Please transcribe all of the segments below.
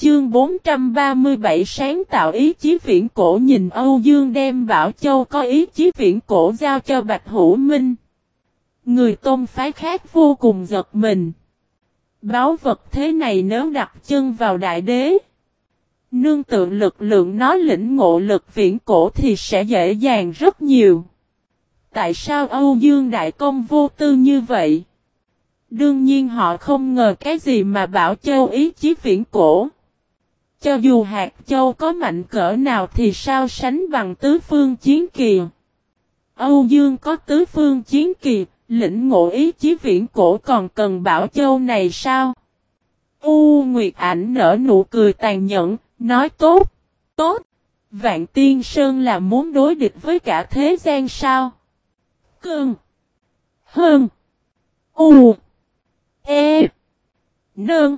Chương 437 sáng tạo ý chí viễn cổ nhìn Âu Dương đem Bảo Châu có ý chí viễn cổ giao cho Bạch Hữu Minh. Người tôn phái khác vô cùng giật mình. Báo vật thế này nếu đặt chân vào đại đế. Nương tượng lực lượng nó lĩnh ngộ lực viễn cổ thì sẽ dễ dàng rất nhiều. Tại sao Âu Dương Đại Công vô tư như vậy? Đương nhiên họ không ngờ cái gì mà Bảo Châu ý chí viễn cổ. Cho dù hạt châu có mạnh cỡ nào thì sao sánh bằng tứ phương chiến kỳ. Âu Dương có tứ phương chiến kỳ, lĩnh ngộ ý chí viễn cổ còn cần bảo châu này sao? U Nguyệt ảnh nở nụ cười tàn nhẫn, nói tốt, tốt, Vạn Tiên Sơn là muốn đối địch với cả thế gian sao? Cơn, Hơn, U, E, Nương.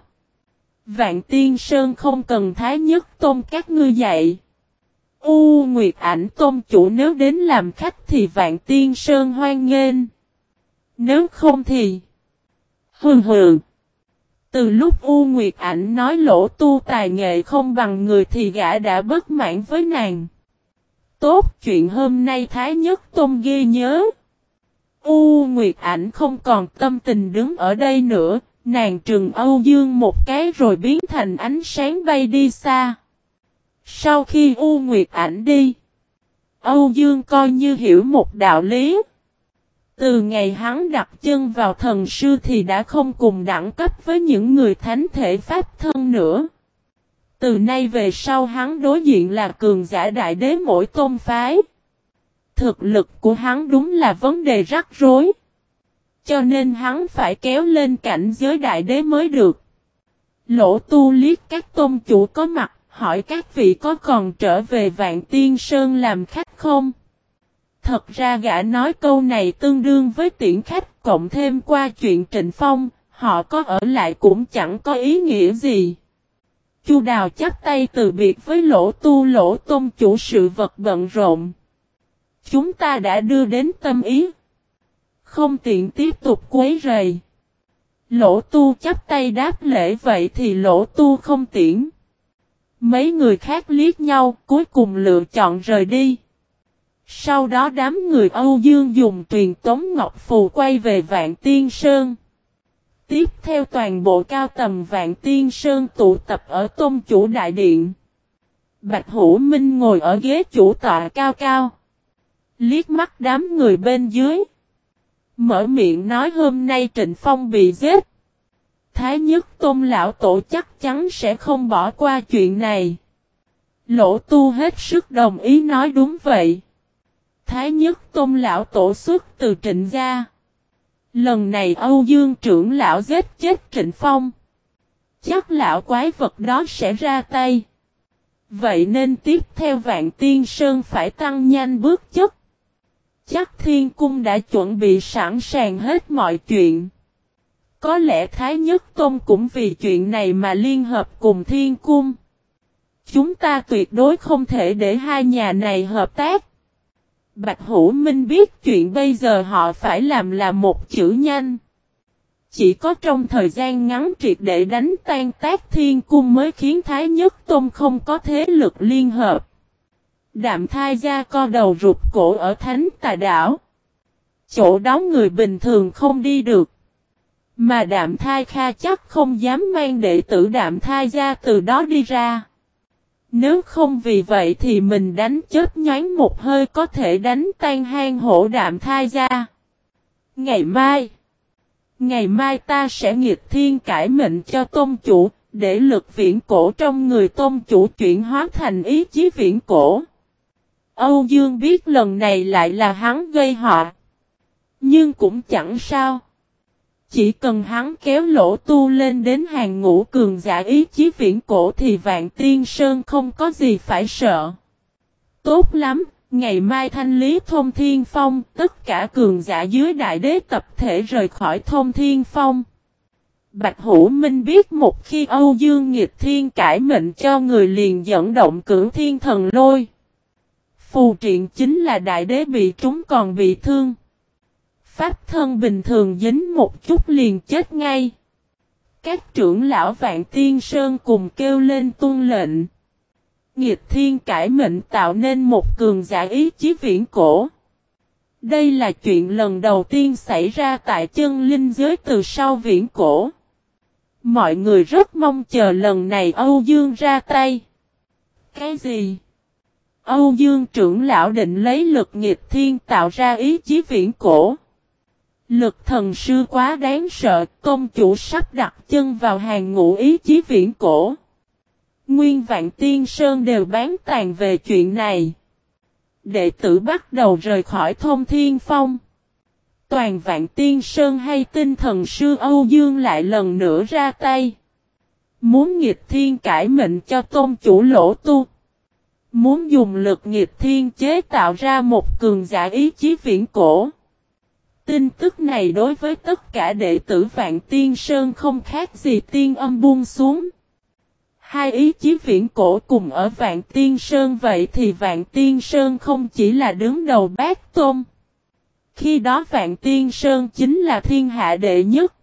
Vạn Tiên Sơn không cần thái nhất tôn các ngươi dạy. U Nguyệt ảnh tôn chủ nếu đến làm khách thì Vạn Tiên Sơn hoan nghênh. Nếu không thì... Hừ hừ. Từ lúc U Nguyệt ảnh nói lỗ tu tài nghệ không bằng người thì gã đã bất mãn với nàng. Tốt chuyện hôm nay Thái Nhất Tôn ghi nhớ. U Nguyệt ảnh không còn tâm tình đứng ở đây nữa, Nàng trừng Âu Dương một cái rồi biến thành ánh sáng bay đi xa. Sau khi U Nguyệt ảnh đi, Âu Dương coi như hiểu một đạo lý. Từ ngày hắn đặt chân vào thần sư thì đã không cùng đẳng cấp với những người thánh thể pháp thân nữa. Từ nay về sau hắn đối diện là cường giả đại đế mỗi tôn phái. Thực lực của hắn đúng là vấn đề rắc rối. Cho nên hắn phải kéo lên cảnh giới đại đế mới được. Lỗ tu liếc các tôn chủ có mặt, hỏi các vị có còn trở về Vạn Tiên Sơn làm khách không? Thật ra gã nói câu này tương đương với tiễn khách cộng thêm qua chuyện Trịnh Phong, họ có ở lại cũng chẳng có ý nghĩa gì. Chu Đào chắp tay từ biệt với lỗ tu lỗ tôn chủ sự vật bận rộn. Chúng ta đã đưa đến tâm ý. Không tiện tiếp tục quấy rầy. Lỗ tu chắp tay đáp lễ vậy thì lỗ tu không tiễn. Mấy người khác liếc nhau, cuối cùng lựa chọn rời đi. Sau đó đám người Âu Dương dùng truyền tống Ngọc Phù quay về Vạn Tiên Sơn. Tiếp theo toàn bộ cao tầm Vạn Tiên Sơn tụ tập ở Tôn Chủ Đại Điện. Bạch Hữu Minh ngồi ở ghế chủ tọa cao cao. Liếc mắt đám người bên dưới. Mở miệng nói hôm nay Trịnh Phong bị giết. Thái nhất tôn lão tổ chắc chắn sẽ không bỏ qua chuyện này. Lỗ tu hết sức đồng ý nói đúng vậy. Thái nhất tôn lão tổ xuất từ trịnh gia. Lần này Âu Dương trưởng lão giết chết trịnh phong. Chắc lão quái vật đó sẽ ra tay. Vậy nên tiếp theo vạn tiên sơn phải tăng nhanh bước chất. Chắc thiên cung đã chuẩn bị sẵn sàng hết mọi chuyện. Có lẽ Thái Nhất Tôn cũng vì chuyện này mà liên hợp cùng thiên cung. Chúng ta tuyệt đối không thể để hai nhà này hợp tác. Bạch Hữu Minh biết chuyện bây giờ họ phải làm là một chữ nhanh. Chỉ có trong thời gian ngắn triệt để đánh tan tác thiên cung mới khiến Thái Nhất Tôn không có thế lực liên hợp. Đạm thai gia co đầu rụt cổ ở thánh tà đảo. Chỗ đó người bình thường không đi được. Mà đạm thai kha chắc không dám mang đệ tử đạm thai gia từ đó đi ra. Nếu không vì vậy thì mình đánh chết nhánh một hơi có thể đánh tan hang hổ đạm thai gia. Ngày mai. Ngày mai ta sẽ nghiệt thiên cải mệnh cho tôn chủ, để lực viễn cổ trong người tôn chủ chuyển hóa thành ý chí viễn cổ. Âu Dương biết lần này lại là hắn gây họ. Nhưng cũng chẳng sao. Chỉ cần hắn kéo lỗ tu lên đến hàng ngũ cường giả ý chí viễn cổ thì vạn tiên sơn không có gì phải sợ. Tốt lắm, ngày mai thanh lý thông thiên phong, tất cả cường giả dưới đại đế tập thể rời khỏi thông thiên phong. Bạch Hữu Minh biết một khi Âu Dương nghịch thiên cải mệnh cho người liền dẫn động cửu thiên thần lôi. Phù triện chính là đại đế bị trúng còn bị thương. Pháp thân bình thường dính một chút liền chết ngay. Các trưởng lão Vạn Tiên Sơn cùng kêu lên tuân lệnh. Nghiệp thiên cải mệnh tạo nên một cường giả ý chí viễn cổ. Đây là chuyện lần đầu tiên xảy ra tại chân linh giới từ sau viễn cổ. Mọi người rất mong chờ lần này Âu Dương ra tay. Cái gì? Âu Dương trưởng lão định lấy lực nghiệp thiên tạo ra ý chí viễn cổ. Lực thần sư quá đáng sợ, công chủ sắp đặt chân vào hàng ngũ ý chí viễn cổ. Nguyên vạn tiên sơn đều bán tàn về chuyện này. Đệ tử bắt đầu rời khỏi thông thiên phong. Toàn vạn tiên sơn hay tinh thần sư Âu Dương lại lần nữa ra tay. Muốn nghịch thiên cải mệnh cho tôn chủ lỗ tu. Muốn dùng lực nghiệp thiên chế tạo ra một cường giả ý chí viễn cổ. Tin tức này đối với tất cả đệ tử Vạn Tiên Sơn không khác gì tiên âm buông xuống. Hai ý chí viễn cổ cùng ở Vạn Tiên Sơn vậy thì Vạn Tiên Sơn không chỉ là đứng đầu bát tôn. Khi đó Vạn Tiên Sơn chính là thiên hạ đệ nhất.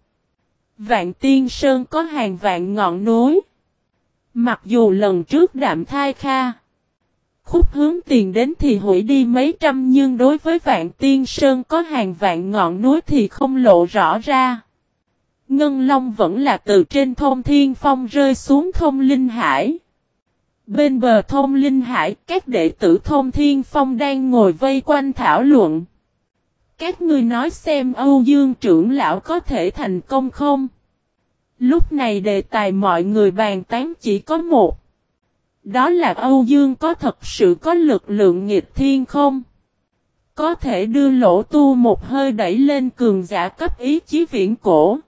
Vạn Tiên Sơn có hàng vạn ngọn núi. Mặc dù lần trước đạm thai kha. Khúc hướng tiền đến thì hủy đi mấy trăm nhưng đối với Vạn Tiên Sơn có hàng vạn ngọn núi thì không lộ rõ ra. Ngân Long vẫn là từ trên thông thiên phong rơi xuống thông linh hải. Bên bờ thông linh hải, các đệ tử thông thiên phong đang ngồi vây quanh thảo luận. Các ngươi nói xem Âu Dương trưởng lão có thể thành công không? Lúc này đề tài mọi người bàn tán chỉ có một. Đó là Âu Dương có thật sự có lực lượng nghịch thiên không? Có thể đưa lỗ tu một hơi đẩy lên cường giả cấp ý chí viễn cổ.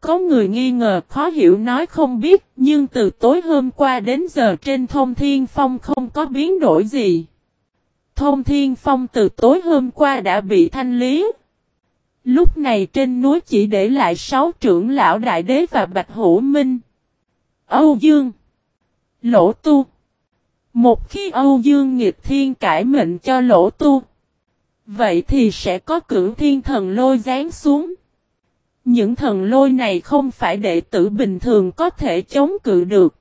Có người nghi ngờ khó hiểu nói không biết, nhưng từ tối hôm qua đến giờ trên thông thiên phong không có biến đổi gì. Thông thiên phong từ tối hôm qua đã bị thanh lý. Lúc này trên núi chỉ để lại sáu trưởng lão đại đế và bạch hữu minh. Âu Dương Lỗ tu Một khi Âu Dương nghịch thiên cải mệnh cho lỗ tu Vậy thì sẽ có cửu thiên thần lôi rán xuống những thần lôi này không phải đệ tử bình thường có thể chống cự được.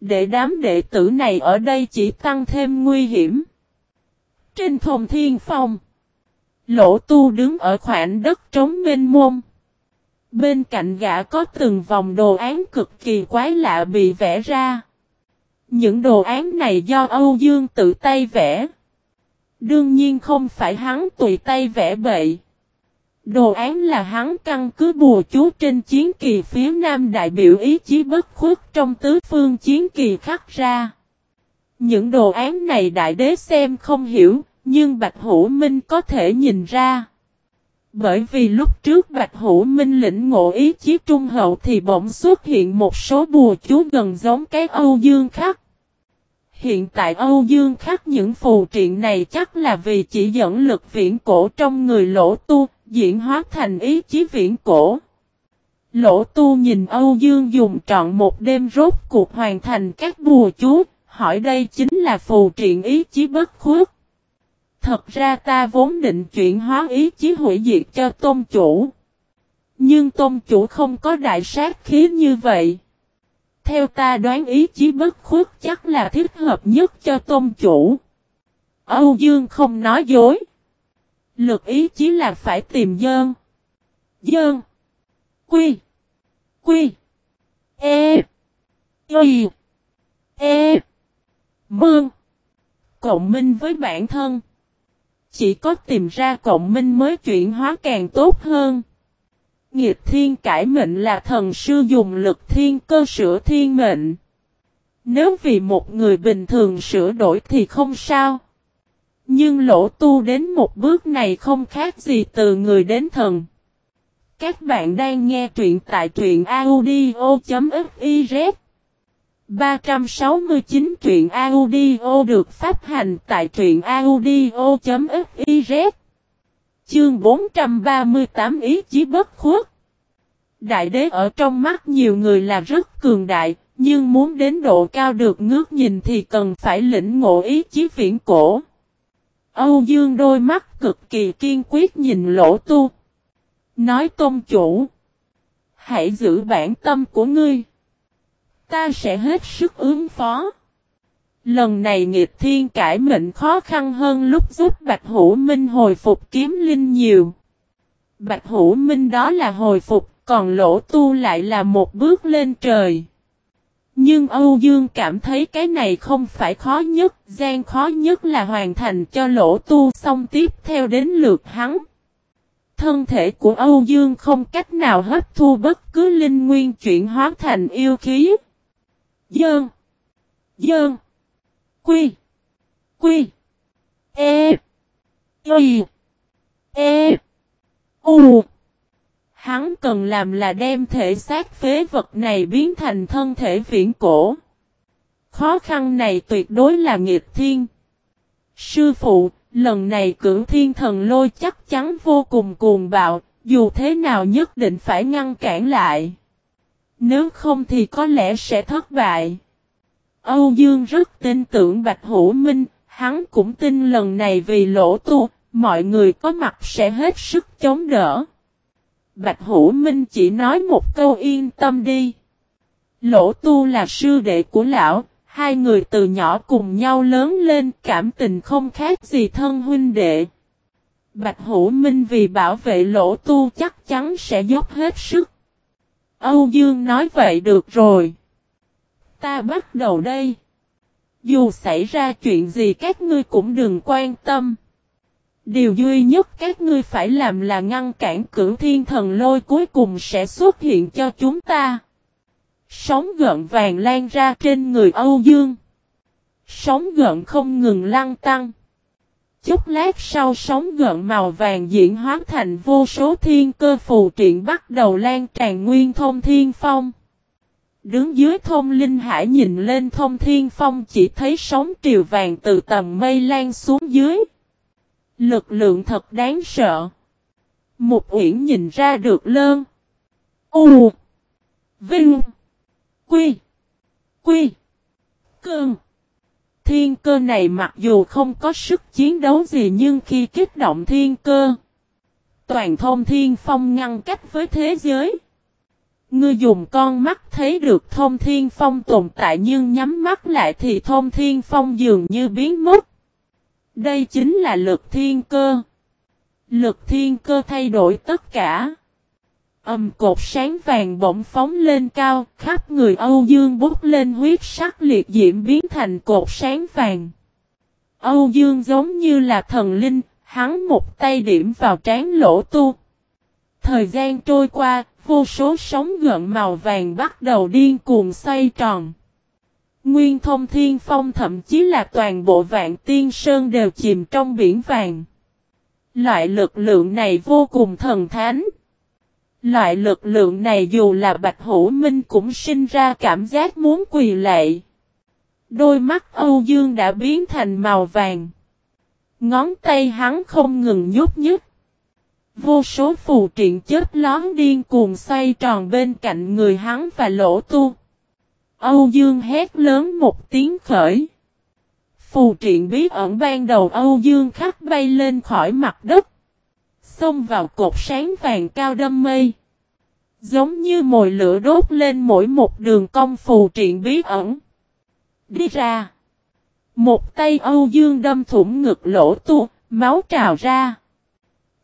Để đám đệ tử này ở đây chỉ tăng thêm nguy hiểm. Trên thông thiên phong, lỗ tu đứng ở khoảng đất trống mênh mông. Bên cạnh gã có từng vòng đồ án cực kỳ quái lạ bị vẽ ra. Những đồ án này do Âu Dương tự tay vẽ. Đương nhiên không phải hắn tùy tay vẽ bậy. Đồ án là hắn căn cứ bùa chú trên chiến kỳ phía nam đại biểu ý chí bất khuất trong tứ phương chiến kỳ khắc ra. Những đồ án này đại đế xem không hiểu, nhưng Bạch Hữu Minh có thể nhìn ra. Bởi vì lúc trước Bạch Hữu Minh lĩnh ngộ ý chí trung hậu thì bỗng xuất hiện một số bùa chú gần giống cái Âu Dương khắc. Hiện tại Âu Dương khắc những phù triện này chắc là vì chỉ dẫn lực viễn cổ trong người lỗ tu, diễn hóa thành ý chí viễn cổ. Lỗ tu nhìn Âu Dương dùng trọn một đêm rốt cuộc hoàn thành các bùa chú, hỏi đây chính là phù triện ý chí bất khuất. Thật ra ta vốn định chuyển hóa ý chí hủy diệt cho tôn chủ. Nhưng tôn chủ không có đại sát khí như vậy. Theo ta đoán ý chí bất khuất chắc là thích hợp nhất cho tôn chủ. Âu Dương không nói dối. Lực ý chí là phải tìm dơn. Dơn. Quy. Quy. E. Y. E. Mương. Cộng minh với bản thân. Chỉ có tìm ra cộng minh mới chuyển hóa càng tốt hơn. Nghiệp thiên cải mệnh là thần sư dùng lực thiên cơ sửa thiên mệnh. Nếu vì một người bình thường sửa đổi thì không sao. Nhưng lỗ tu đến một bước này không khác gì từ người đến thần. Các bạn đang nghe truyện tại truyện audio.fiz 369 truyện audio được phát hành tại truyện audio.fiz Chương 438 ý chí bất khuất Đại đế ở trong mắt nhiều người là rất cường đại, nhưng muốn đến độ cao được ngước nhìn thì cần phải lĩnh ngộ ý chí viễn cổ. Âu Dương đôi mắt cực kỳ kiên quyết nhìn lỗ tu. Nói tôn chủ. Hãy giữ bản tâm của ngươi. Ta sẽ hết sức ứng phó. Lần này nghiệp thiên cải mệnh khó khăn hơn lúc giúp Bạch Hữu Minh hồi phục kiếm linh nhiều. Bạch Hữu Minh đó là hồi phục, còn lỗ tu lại là một bước lên trời. Nhưng Âu Dương cảm thấy cái này không phải khó nhất, gian khó nhất là hoàn thành cho lỗ tu xong tiếp theo đến lượt hắn. Thân thể của Âu Dương không cách nào hấp thu bất cứ linh nguyên chuyển hóa thành yêu khí. Dơn. Dơn. Quy. Quy. E. Y. E. U. Hắn cần làm là đem thể xác phế vật này biến thành thân thể viễn cổ. Khó khăn này tuyệt đối là nghiệp thiên. Sư phụ, lần này cử thiên thần lôi chắc chắn vô cùng cuồng bạo, dù thế nào nhất định phải ngăn cản lại. Nếu không thì có lẽ sẽ thất bại. Âu Dương rất tin tưởng Bạch Hữu Minh, hắn cũng tin lần này vì lỗ tu, mọi người có mặt sẽ hết sức chống đỡ. Bạch Hữu Minh chỉ nói một câu yên tâm đi. Lỗ tu là sư đệ của lão, hai người từ nhỏ cùng nhau lớn lên cảm tình không khác gì thân huynh đệ. Bạch Hữu Minh vì bảo vệ lỗ tu chắc chắn sẽ dốc hết sức. Âu Dương nói vậy được rồi. Ta bắt đầu đây. Dù xảy ra chuyện gì các ngươi cũng đừng quan tâm. Điều duy nhất các ngươi phải làm là ngăn cản cửu thiên thần lôi cuối cùng sẽ xuất hiện cho chúng ta. Sóng gợn vàng lan ra trên người Âu Dương. Sóng gợn không ngừng lăn tăng. Chút lát sau sóng gợn màu vàng diễn hóa thành vô số thiên cơ phù triện bắt đầu lan tràn nguyên thông thiên phong. Đứng dưới thông linh hải nhìn lên thông thiên phong chỉ thấy sóng triều vàng từ tầng mây lan xuống dưới. Lực lượng thật đáng sợ. Một uyển nhìn ra được lơn. U. Vinh. Quy. Quy. Cơn. Thiên cơ này mặc dù không có sức chiến đấu gì nhưng khi kích động thiên cơ. Toàn thông thiên phong ngăn cách với thế giới. Ngươi dùng con mắt thấy được thông thiên phong tồn tại nhưng nhắm mắt lại thì thông thiên phong dường như biến mất. Đây chính là lực thiên cơ. Lực thiên cơ thay đổi tất cả. Âm cột sáng vàng bỗng phóng lên cao, khắp người Âu Dương bút lên huyết sắc liệt diễm biến thành cột sáng vàng. Âu Dương giống như là thần linh, hắn một tay điểm vào trán lỗ tu. Thời gian trôi qua, vô số sóng gợn màu vàng bắt đầu điên cuồng xoay tròn. Nguyên thông thiên phong thậm chí là toàn bộ vạn tiên sơn đều chìm trong biển vàng. Loại lực lượng này vô cùng thần thánh. Loại lực lượng này dù là Bạch Hữu Minh cũng sinh ra cảm giác muốn quỳ lệ. Đôi mắt Âu Dương đã biến thành màu vàng. Ngón tay hắn không ngừng nhúc nhích. Vô số phù triện chết lón điên cuồng xoay tròn bên cạnh người hắn và lỗ tu. Âu Dương hét lớn một tiếng khởi. Phù triện bí ẩn ban đầu Âu Dương khắc bay lên khỏi mặt đất. Xông vào cột sáng vàng cao đâm mây. Giống như mồi lửa đốt lên mỗi một đường cong phù triện bí ẩn. Đi ra. Một tay Âu Dương đâm thủng ngực lỗ tu, máu trào ra.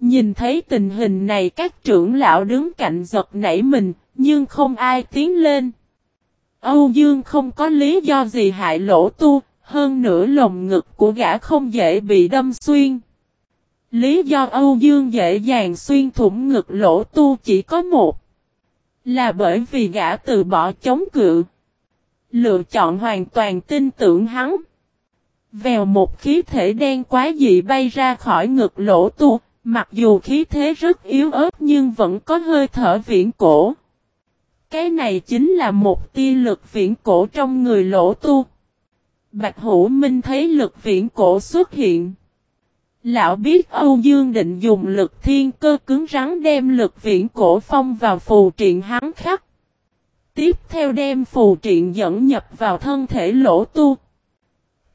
Nhìn thấy tình hình này các trưởng lão đứng cạnh giật nảy mình, nhưng không ai tiến lên. Âu Dương không có lý do gì hại lỗ tu, hơn nữa lồng ngực của gã không dễ bị đâm xuyên. Lý do Âu Dương dễ dàng xuyên thủng ngực lỗ tu chỉ có một. Là bởi vì gã từ bỏ chống cự. Lựa chọn hoàn toàn tin tưởng hắn. Vèo một khí thể đen quá dị bay ra khỏi ngực lỗ tu, mặc dù khí thế rất yếu ớt nhưng vẫn có hơi thở viễn cổ. Cái này chính là một tia lực viễn cổ trong người lỗ tu. Bạch Hữu Minh thấy lực viễn cổ xuất hiện. Lão biết Âu Dương định dùng lực thiên cơ cứng rắn đem lực viễn cổ phong vào phù triện hắn khắc. Tiếp theo đem phù triện dẫn nhập vào thân thể lỗ tu.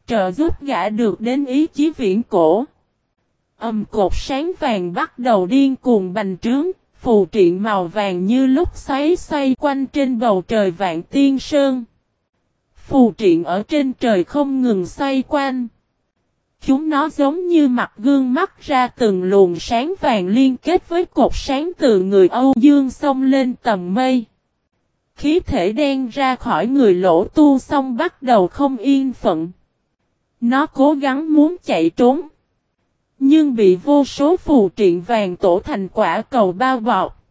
Trợ giúp gã được đến ý chí viễn cổ. Âm cột sáng vàng bắt đầu điên cuồng bành trướng, phù triện màu vàng như lúc xoáy xoay quanh trên bầu trời vạn tiên sơn. Phù triện ở trên trời không ngừng xoay quanh. Chúng nó giống như mặt gương mắt ra từng luồng sáng vàng liên kết với cột sáng từ người Âu Dương xông lên tầm mây. Khí thể đen ra khỏi người lỗ tu xong bắt đầu không yên phận. Nó cố gắng muốn chạy trốn. Nhưng bị vô số phù triện vàng tổ thành quả cầu bao bọc.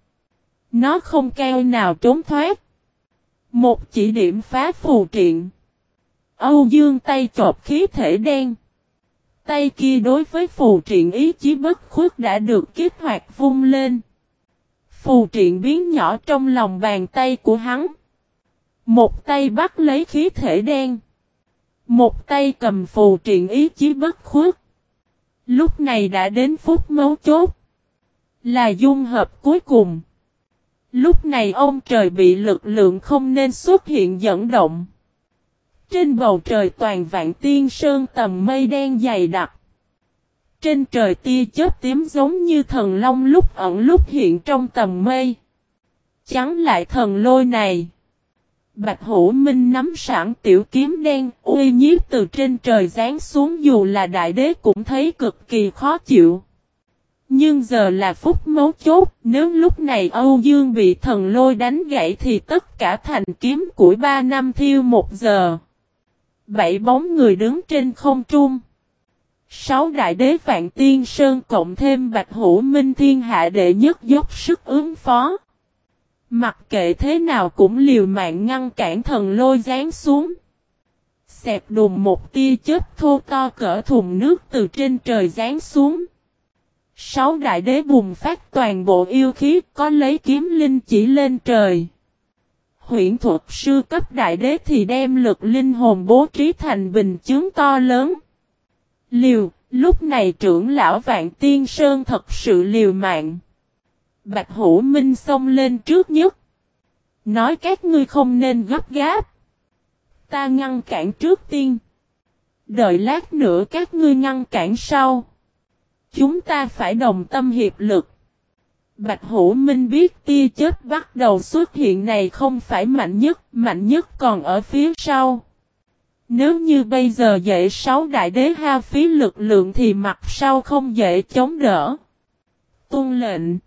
Nó không keo nào trốn thoát. Một chỉ điểm phá phù triện. Âu Dương tay chộp khí thể đen. Tay kia đối với phù triện ý chí bất khuất đã được kích hoạt vung lên. Phù triện biến nhỏ trong lòng bàn tay của hắn. Một tay bắt lấy khí thể đen. Một tay cầm phù triện ý chí bất khuất. Lúc này đã đến phút mấu chốt. Là dung hợp cuối cùng. Lúc này ông trời bị lực lượng không nên xuất hiện dẫn động. Trên bầu trời toàn vạn tiên sơn tầm mây đen dày đặc. Trên trời tia chớp tím giống như thần long lúc ẩn lúc hiện trong tầm mây. Chắn lại thần lôi này. Bạch Hữu Minh nắm sẵn tiểu kiếm đen, uy nhiếp từ trên trời giáng xuống dù là đại đế cũng thấy cực kỳ khó chịu. Nhưng giờ là phút mấu chốt, nếu lúc này Âu Dương bị thần lôi đánh gãy thì tất cả thành kiếm của ba năm thiêu một giờ. Bảy bóng người đứng trên không trung. Sáu đại đế vạn tiên sơn cộng thêm bạch hữu minh thiên hạ đệ nhất dốc sức ứng phó. Mặc kệ thế nào cũng liều mạng ngăn cản thần lôi rán xuống. Xẹp đùm một tia chết thô to cỡ thùng nước từ trên trời rán xuống. Sáu đại đế bùng phát toàn bộ yêu khí có lấy kiếm linh chỉ lên trời. Huyển thuật sư cấp đại đế thì đem lực linh hồn bố trí thành bình chướng to lớn. Liều, lúc này trưởng lão Vạn Tiên Sơn thật sự liều mạng. Bạch Hữu Minh xông lên trước nhất. Nói các ngươi không nên gấp gáp. Ta ngăn cản trước tiên. Đợi lát nữa các ngươi ngăn cản sau. Chúng ta phải đồng tâm hiệp lực. Bạch Hữu Minh biết tia chết bắt đầu xuất hiện này không phải mạnh nhất, mạnh nhất còn ở phía sau. Nếu như bây giờ dễ sáu đại đế ha phí lực lượng thì mặt sau không dễ chống đỡ. Tôn lệnh.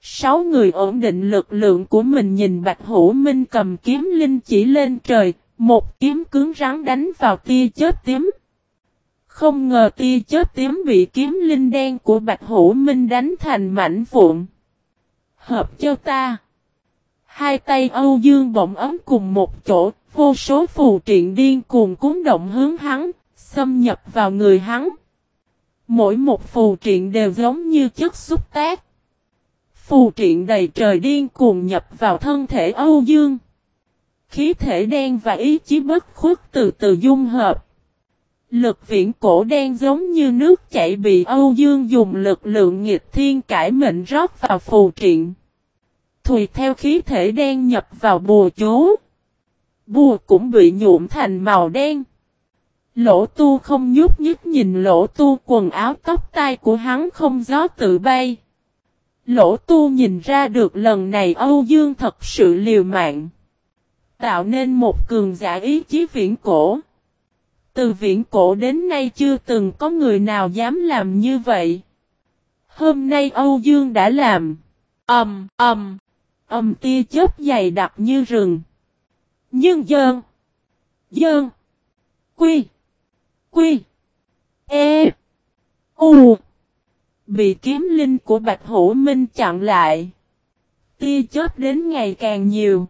Sáu người ổn định lực lượng của mình nhìn Bạch Hữu Minh cầm kiếm linh chỉ lên trời, một kiếm cứng rắn đánh vào tia chết tím. Không ngờ tia chết tím bị kiếm linh đen của Bạch Hữu Minh đánh thành mảnh vụn. Hợp cho ta. Hai tay Âu Dương bỗng ấm cùng một chỗ, vô số phù triện điên cuồng cuốn động hướng hắn, xâm nhập vào người hắn. Mỗi một phù triện đều giống như chất xúc tác. Phù triện đầy trời điên cuồng nhập vào thân thể Âu Dương. Khí thể đen và ý chí bất khuất từ từ dung hợp. Lực viễn cổ đen giống như nước chảy bị Âu Dương dùng lực lượng nghịch thiên cải mệnh rót vào phù triện. Thùy theo khí thể đen nhập vào bùa chú. Bùa cũng bị nhuộm thành màu đen. Lỗ tu không nhúc nhích nhìn lỗ tu quần áo tóc tai của hắn không gió tự bay. Lỗ tu nhìn ra được lần này Âu Dương thật sự liều mạng. Tạo nên một cường giả ý chí viễn cổ. Từ viễn cổ đến nay chưa từng có người nào dám làm như vậy. Hôm nay Âu Dương đã làm. âm um, âm um, tia chớp dày đặc như rừng. Nhưng dơn. Dơn. Quy. Quy. E. U. Bị kiếm linh của Bạch Hữu Minh chặn lại. Tia chớp đến ngày càng nhiều.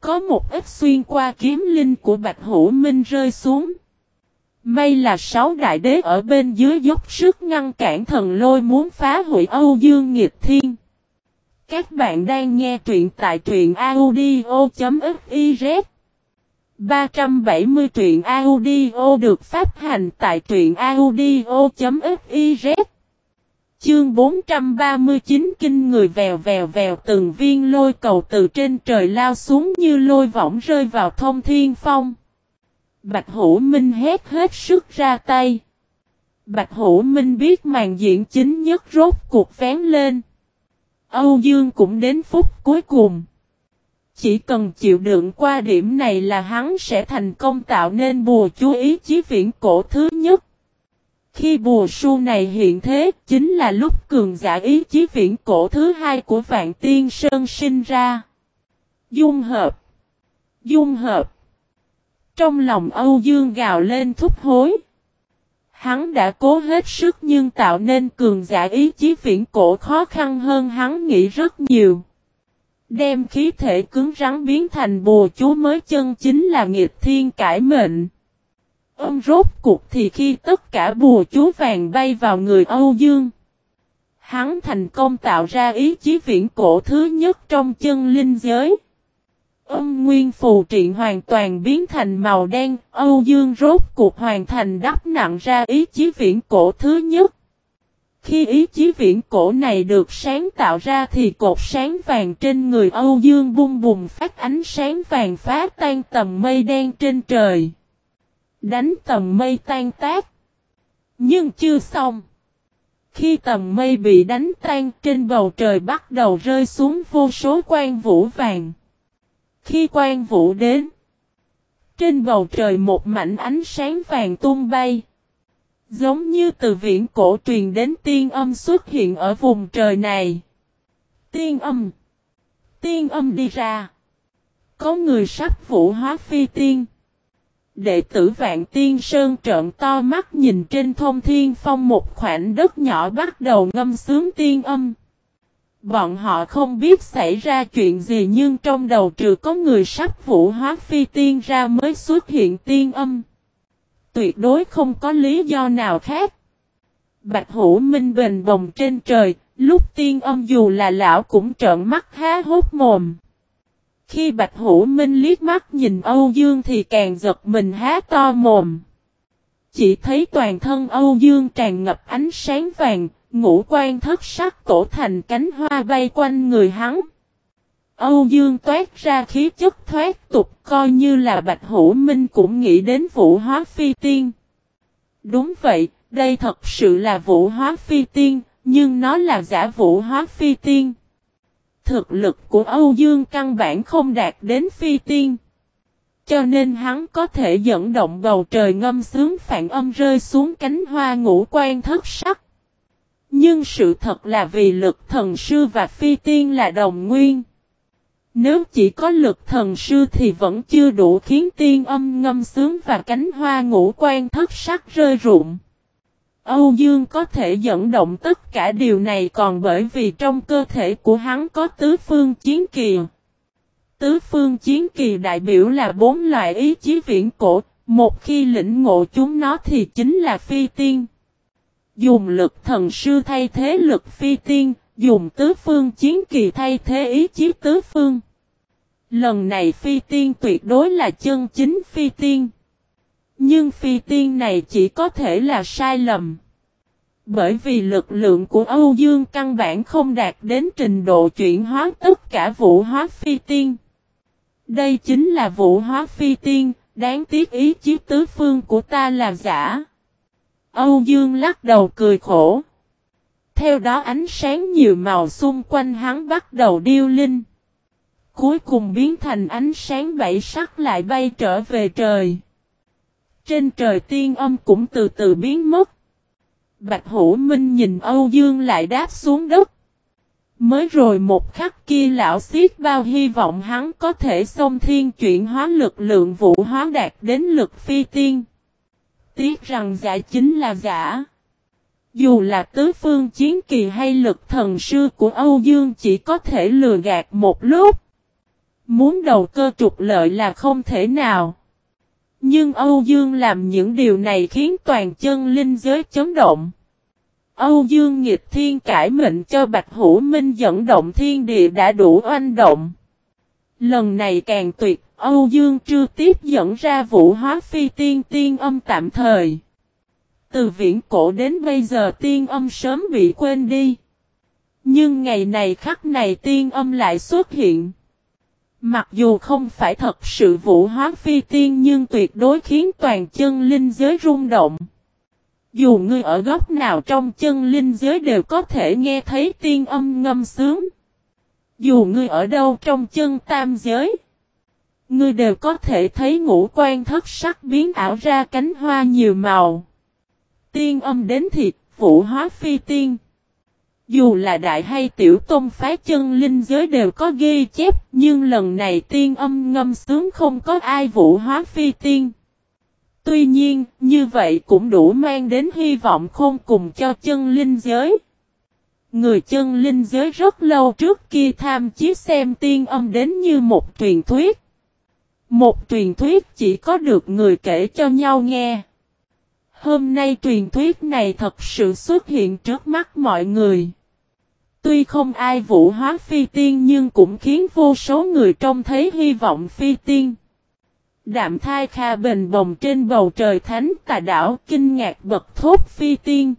Có một ít xuyên qua kiếm linh của Bạch Hữu Minh rơi xuống. May là sáu đại đế ở bên dưới dốc sức ngăn cản thần lôi muốn phá hủy Âu Dương Nghiệt Thiên. Các bạn đang nghe truyện tại truyện audio.fiz 370 truyện audio được phát hành tại truyện audio.fiz Chương 439 kinh người vèo vèo vèo từng viên lôi cầu từ trên trời lao xuống như lôi võng rơi vào thông thiên phong. Bạch Hữu Minh hét hết sức ra tay. Bạch Hữu Minh biết màn diễn chính nhất rốt cuộc vén lên. Âu Dương cũng đến phút cuối cùng. Chỉ cần chịu đựng qua điểm này là hắn sẽ thành công tạo nên bùa chú ý chí viễn cổ thứ. Khi bùa su này hiện thế, chính là lúc cường giả ý chí viễn cổ thứ hai của Vạn Tiên Sơn sinh ra. Dung hợp Dung hợp Trong lòng Âu Dương gào lên thúc hối. Hắn đã cố hết sức nhưng tạo nên cường giả ý chí viễn cổ khó khăn hơn hắn nghĩ rất nhiều. Đem khí thể cứng rắn biến thành bùa chú mới chân chính là nghiệp thiên cải mệnh. Ông rốt cuộc thì khi tất cả bùa chú vàng bay vào người Âu Dương. Hắn thành công tạo ra ý chí viễn cổ thứ nhất trong chân linh giới. Âm nguyên phù triện hoàn toàn biến thành màu đen, Âu Dương rốt cuộc hoàn thành đắp nặng ra ý chí viễn cổ thứ nhất. Khi ý chí viễn cổ này được sáng tạo ra thì cột sáng vàng trên người Âu Dương bung bùng phát ánh sáng vàng phá tan tầm mây đen trên trời. Đánh tầm mây tan tác. Nhưng chưa xong. Khi tầm mây bị đánh tan trên bầu trời bắt đầu rơi xuống vô số quan vũ vàng. Khi quan vũ đến, trên bầu trời một mảnh ánh sáng vàng tung bay. Giống như từ viễn cổ truyền đến tiên âm xuất hiện ở vùng trời này. Tiên âm. Tiên âm đi ra. Có người sắp vũ hóa phi tiên. Đệ tử Vạn Tiên Sơn trợn to mắt nhìn trên thông thiên phong một khoảnh đất nhỏ bắt đầu ngâm sướng tiên âm. Bọn họ không biết xảy ra chuyện gì nhưng trong đầu trừ có người sắp vũ hóa phi tiên ra mới xuất hiện tiên âm. Tuyệt đối không có lý do nào khác. Bạch hữu minh bền bồng trên trời, lúc tiên âm dù là lão cũng trợn mắt há hốt mồm. Khi Bạch Hữu Minh liếc mắt nhìn Âu Dương thì càng giật mình há to mồm. Chỉ thấy toàn thân Âu Dương tràn ngập ánh sáng vàng, ngũ quan thất sắc tổ thành cánh hoa bay quanh người hắn. Âu Dương toát ra khí chất thoát tục coi như là Bạch Hữu Minh cũng nghĩ đến vũ hóa phi tiên. Đúng vậy, đây thật sự là vũ hóa phi tiên, nhưng nó là giả vũ hóa phi tiên. Thực lực của Âu Dương căn bản không đạt đến phi tiên. Cho nên hắn có thể dẫn động bầu trời ngâm sướng phản âm rơi xuống cánh hoa ngũ quan thất sắc. Nhưng sự thật là vì lực thần sư và phi tiên là đồng nguyên. Nếu chỉ có lực thần sư thì vẫn chưa đủ khiến tiên âm ngâm sướng và cánh hoa ngũ quan thất sắc rơi rụng. Âu Dương có thể dẫn động tất cả điều này còn bởi vì trong cơ thể của hắn có tứ phương chiến kỳ. Tứ phương chiến kỳ đại biểu là bốn loại ý chí viễn cổ, một khi lĩnh ngộ chúng nó thì chính là phi tiên. Dùng lực thần sư thay thế lực phi tiên, dùng tứ phương chiến kỳ thay thế ý chí tứ phương. Lần này phi tiên tuyệt đối là chân chính phi tiên. Nhưng phi tiên này chỉ có thể là sai lầm. Bởi vì lực lượng của Âu Dương căn bản không đạt đến trình độ chuyển hóa tất cả vũ hóa phi tiên. Đây chính là vũ hóa phi tiên, đáng tiếc ý chí tứ phương của ta là giả. Âu Dương lắc đầu cười khổ. Theo đó ánh sáng nhiều màu xung quanh hắn bắt đầu điêu linh. Cuối cùng biến thành ánh sáng bảy sắc lại bay trở về trời. Trên trời tiên âm cũng từ từ biến mất. Bạch Hữu Minh nhìn Âu Dương lại đáp xuống đất. Mới rồi một khắc kia lão xiết bao hy vọng hắn có thể xông thiên chuyển hóa lực lượng vũ hóa đạt đến lực phi tiên. Tiếc rằng giả chính là giả. Dù là tứ phương chiến kỳ hay lực thần sư của Âu Dương chỉ có thể lừa gạt một lúc. Muốn đầu cơ trục lợi là không thể nào. Nhưng Âu Dương làm những điều này khiến toàn chân linh giới chấn động. Âu Dương nghịch thiên cải mệnh cho Bạch Hữu Minh dẫn động thiên địa đã đủ oanh động. Lần này càng tuyệt, Âu Dương chưa tiếp dẫn ra vũ hóa phi tiên tiên âm tạm thời. Từ viễn cổ đến bây giờ tiên âm sớm bị quên đi. Nhưng ngày này khắc này tiên âm lại xuất hiện. Mặc dù không phải thật sự vũ hóa phi tiên nhưng tuyệt đối khiến toàn chân linh giới rung động. Dù ngươi ở góc nào trong chân linh giới đều có thể nghe thấy tiên âm ngâm sướng. Dù ngươi ở đâu trong chân tam giới. Ngươi đều có thể thấy ngũ quan thất sắc biến ảo ra cánh hoa nhiều màu. Tiên âm đến thịt, vũ hóa phi tiên. Dù là đại hay tiểu tôn phái chân linh giới đều có ghi chép, nhưng lần này tiên âm ngâm sướng không có ai vũ hóa phi tiên. Tuy nhiên, như vậy cũng đủ mang đến hy vọng khôn cùng cho chân linh giới. Người chân linh giới rất lâu trước kia tham chí xem tiên âm đến như một truyền thuyết. Một truyền thuyết chỉ có được người kể cho nhau nghe. Hôm nay truyền thuyết này thật sự xuất hiện trước mắt mọi người. Tuy không ai vũ hóa phi tiên nhưng cũng khiến vô số người trông thấy hy vọng phi tiên. Đạm thai kha bền bồng trên bầu trời thánh tà đảo, kinh ngạc bật thốt phi tiên.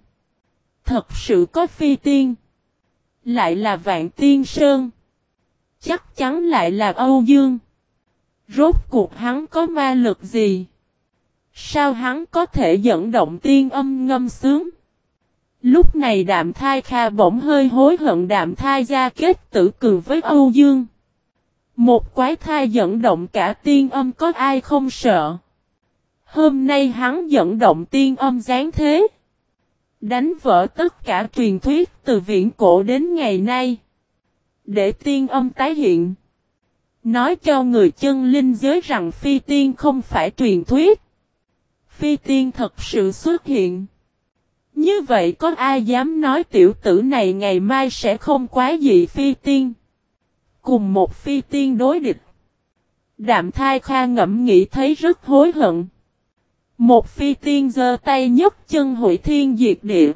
Thật sự có phi tiên. Lại là vạn tiên sơn. Chắc chắn lại là Âu Dương. Rốt cuộc hắn có ma lực gì? Sao hắn có thể dẫn động tiên âm ngâm sướng? Lúc này đạm thai kha bỗng hơi hối hận đạm thai ra kết tử cường với Âu Dương. Một quái thai dẫn động cả tiên âm có ai không sợ. Hôm nay hắn dẫn động tiên âm giáng thế. Đánh vỡ tất cả truyền thuyết từ viễn cổ đến ngày nay. Để tiên âm tái hiện. Nói cho người chân linh giới rằng phi tiên không phải truyền thuyết. Phi tiên thật sự xuất hiện. Như vậy có ai dám nói tiểu tử này ngày mai sẽ không quá dị phi tiên? Cùng một phi tiên đối địch. Đạm thai kha ngẫm nghĩ thấy rất hối hận. Một phi tiên giơ tay nhấc chân hủy thiên diệt địa.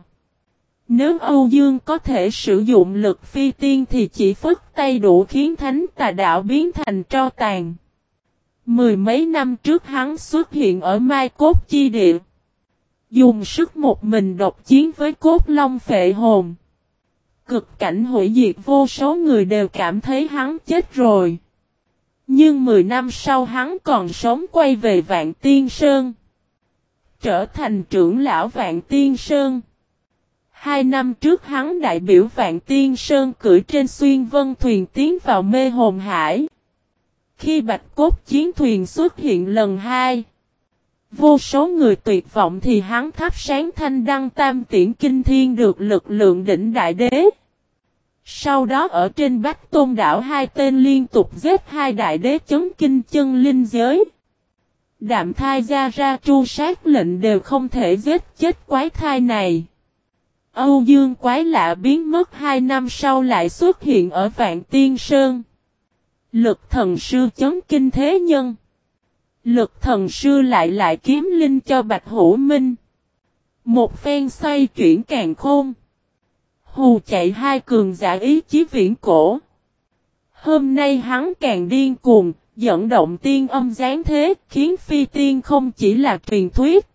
Nếu Âu Dương có thể sử dụng lực phi tiên thì chỉ phất tay đủ khiến thánh tà đạo biến thành tro tàn. Mười mấy năm trước hắn xuất hiện ở Mai Cốt Chi Địa. Dùng sức một mình độc chiến với cốt long phệ hồn. Cực cảnh hủy diệt vô số người đều cảm thấy hắn chết rồi. Nhưng 10 năm sau hắn còn sống quay về Vạn Tiên Sơn. Trở thành trưởng lão Vạn Tiên Sơn. Hai năm trước hắn đại biểu Vạn Tiên Sơn cưỡi trên xuyên vân thuyền tiến vào mê hồn hải. Khi bạch cốt chiến thuyền xuất hiện lần hai. Vô số người tuyệt vọng thì hắn thắp sáng thanh đăng tam tiễn kinh thiên được lực lượng đỉnh đại đế. Sau đó ở trên Bách Tôn đảo hai tên liên tục giết hai đại đế chấn kinh chân linh giới. Đạm thai ra ra tru sát lệnh đều không thể giết chết quái thai này. Âu Dương quái lạ biến mất hai năm sau lại xuất hiện ở Vạn Tiên Sơn. Lực thần sư chấn kinh thế nhân. Lực thần sư lại lại kiếm linh cho Bạch Hữu Minh. Một phen xoay chuyển càng khôn. Hù chạy hai cường giả ý chí viễn cổ. Hôm nay hắn càng điên cuồng, dẫn động tiên âm gián thế, khiến phi tiên không chỉ là truyền thuyết.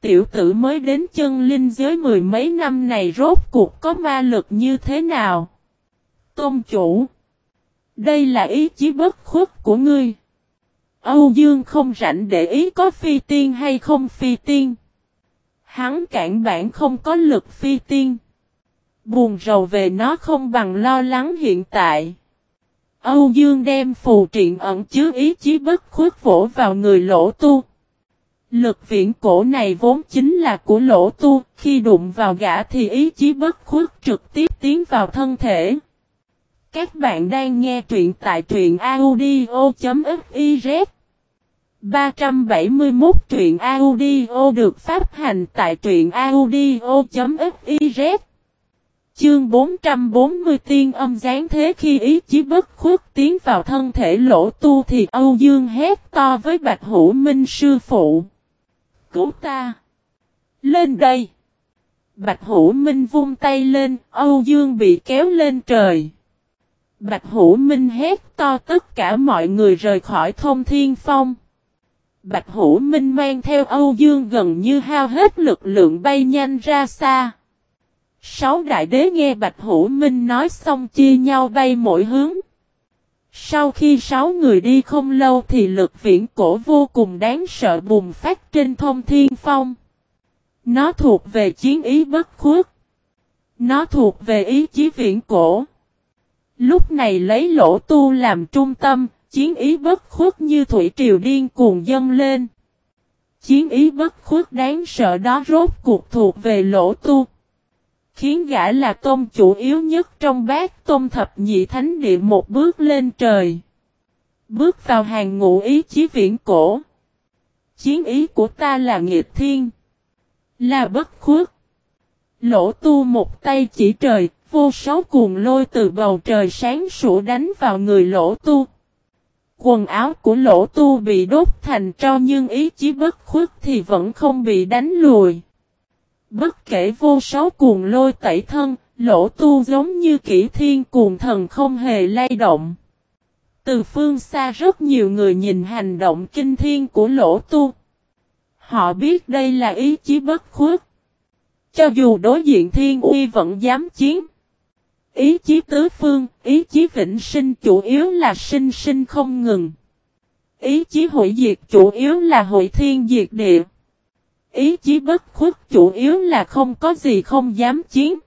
Tiểu tử mới đến chân linh giới mười mấy năm này rốt cuộc có ma lực như thế nào? Tôn chủ. Đây là ý chí bất khuất của ngươi. Âu Dương không rảnh để ý có phi tiên hay không phi tiên. Hắn cản bản không có lực phi tiên. Buồn rầu về nó không bằng lo lắng hiện tại. Âu Dương đem phù triện ẩn chứa ý chí bất khuất vỗ vào người lỗ tu. Lực viễn cổ này vốn chính là của lỗ tu, khi đụng vào gã thì ý chí bất khuất trực tiếp tiến vào thân thể. Các bạn đang nghe truyện tại truyện audio.fiz 371 truyện audio được phát hành tại truyện audio.fiz Chương 440 tiên âm gián thế khi ý chí bất khuất tiến vào thân thể lỗ tu thì Âu Dương hét to với Bạch Hữu Minh sư phụ. Cứu ta! Lên đây! Bạch Hữu Minh vung tay lên, Âu Dương bị kéo lên trời. Bạch Hữu Minh hét to tất cả mọi người rời khỏi thông thiên phong. Bạch Hữu Minh mang theo Âu Dương gần như hao hết lực lượng bay nhanh ra xa. Sáu đại đế nghe Bạch Hữu Minh nói xong chia nhau bay mỗi hướng. Sau khi sáu người đi không lâu thì lực viễn cổ vô cùng đáng sợ bùng phát trên thông thiên phong. Nó thuộc về chiến ý bất khuất. Nó thuộc về ý chí viễn cổ. Lúc này lấy lỗ tu làm trung tâm, chiến ý bất khuất như thủy triều điên cuồng dâng lên. Chiến ý bất khuất đáng sợ đó rốt cuộc thuộc về lỗ tu. Khiến gã là tôn chủ yếu nhất trong bát tôn thập nhị thánh địa một bước lên trời. Bước vào hàng ngũ ý chí viễn cổ. Chiến ý của ta là nghiệt thiên. Là bất khuất. Lỗ tu một tay chỉ trời, vô số cuồng lôi từ bầu trời sáng sủa đánh vào người lỗ tu. Quần áo của lỗ tu bị đốt thành tro nhưng ý chí bất khuất thì vẫn không bị đánh lùi. Bất kể vô số cuồng lôi tẩy thân, lỗ tu giống như kỷ thiên cuồng thần không hề lay động. Từ phương xa rất nhiều người nhìn hành động kinh thiên của lỗ tu. Họ biết đây là ý chí bất khuất. Cho dù đối diện thiên uy vẫn dám chiến. Ý chí tứ phương, ý chí vĩnh sinh chủ yếu là sinh sinh không ngừng. Ý chí hủy diệt chủ yếu là hội thiên diệt địa. Ý chí bất khuất chủ yếu là không có gì không dám chiến.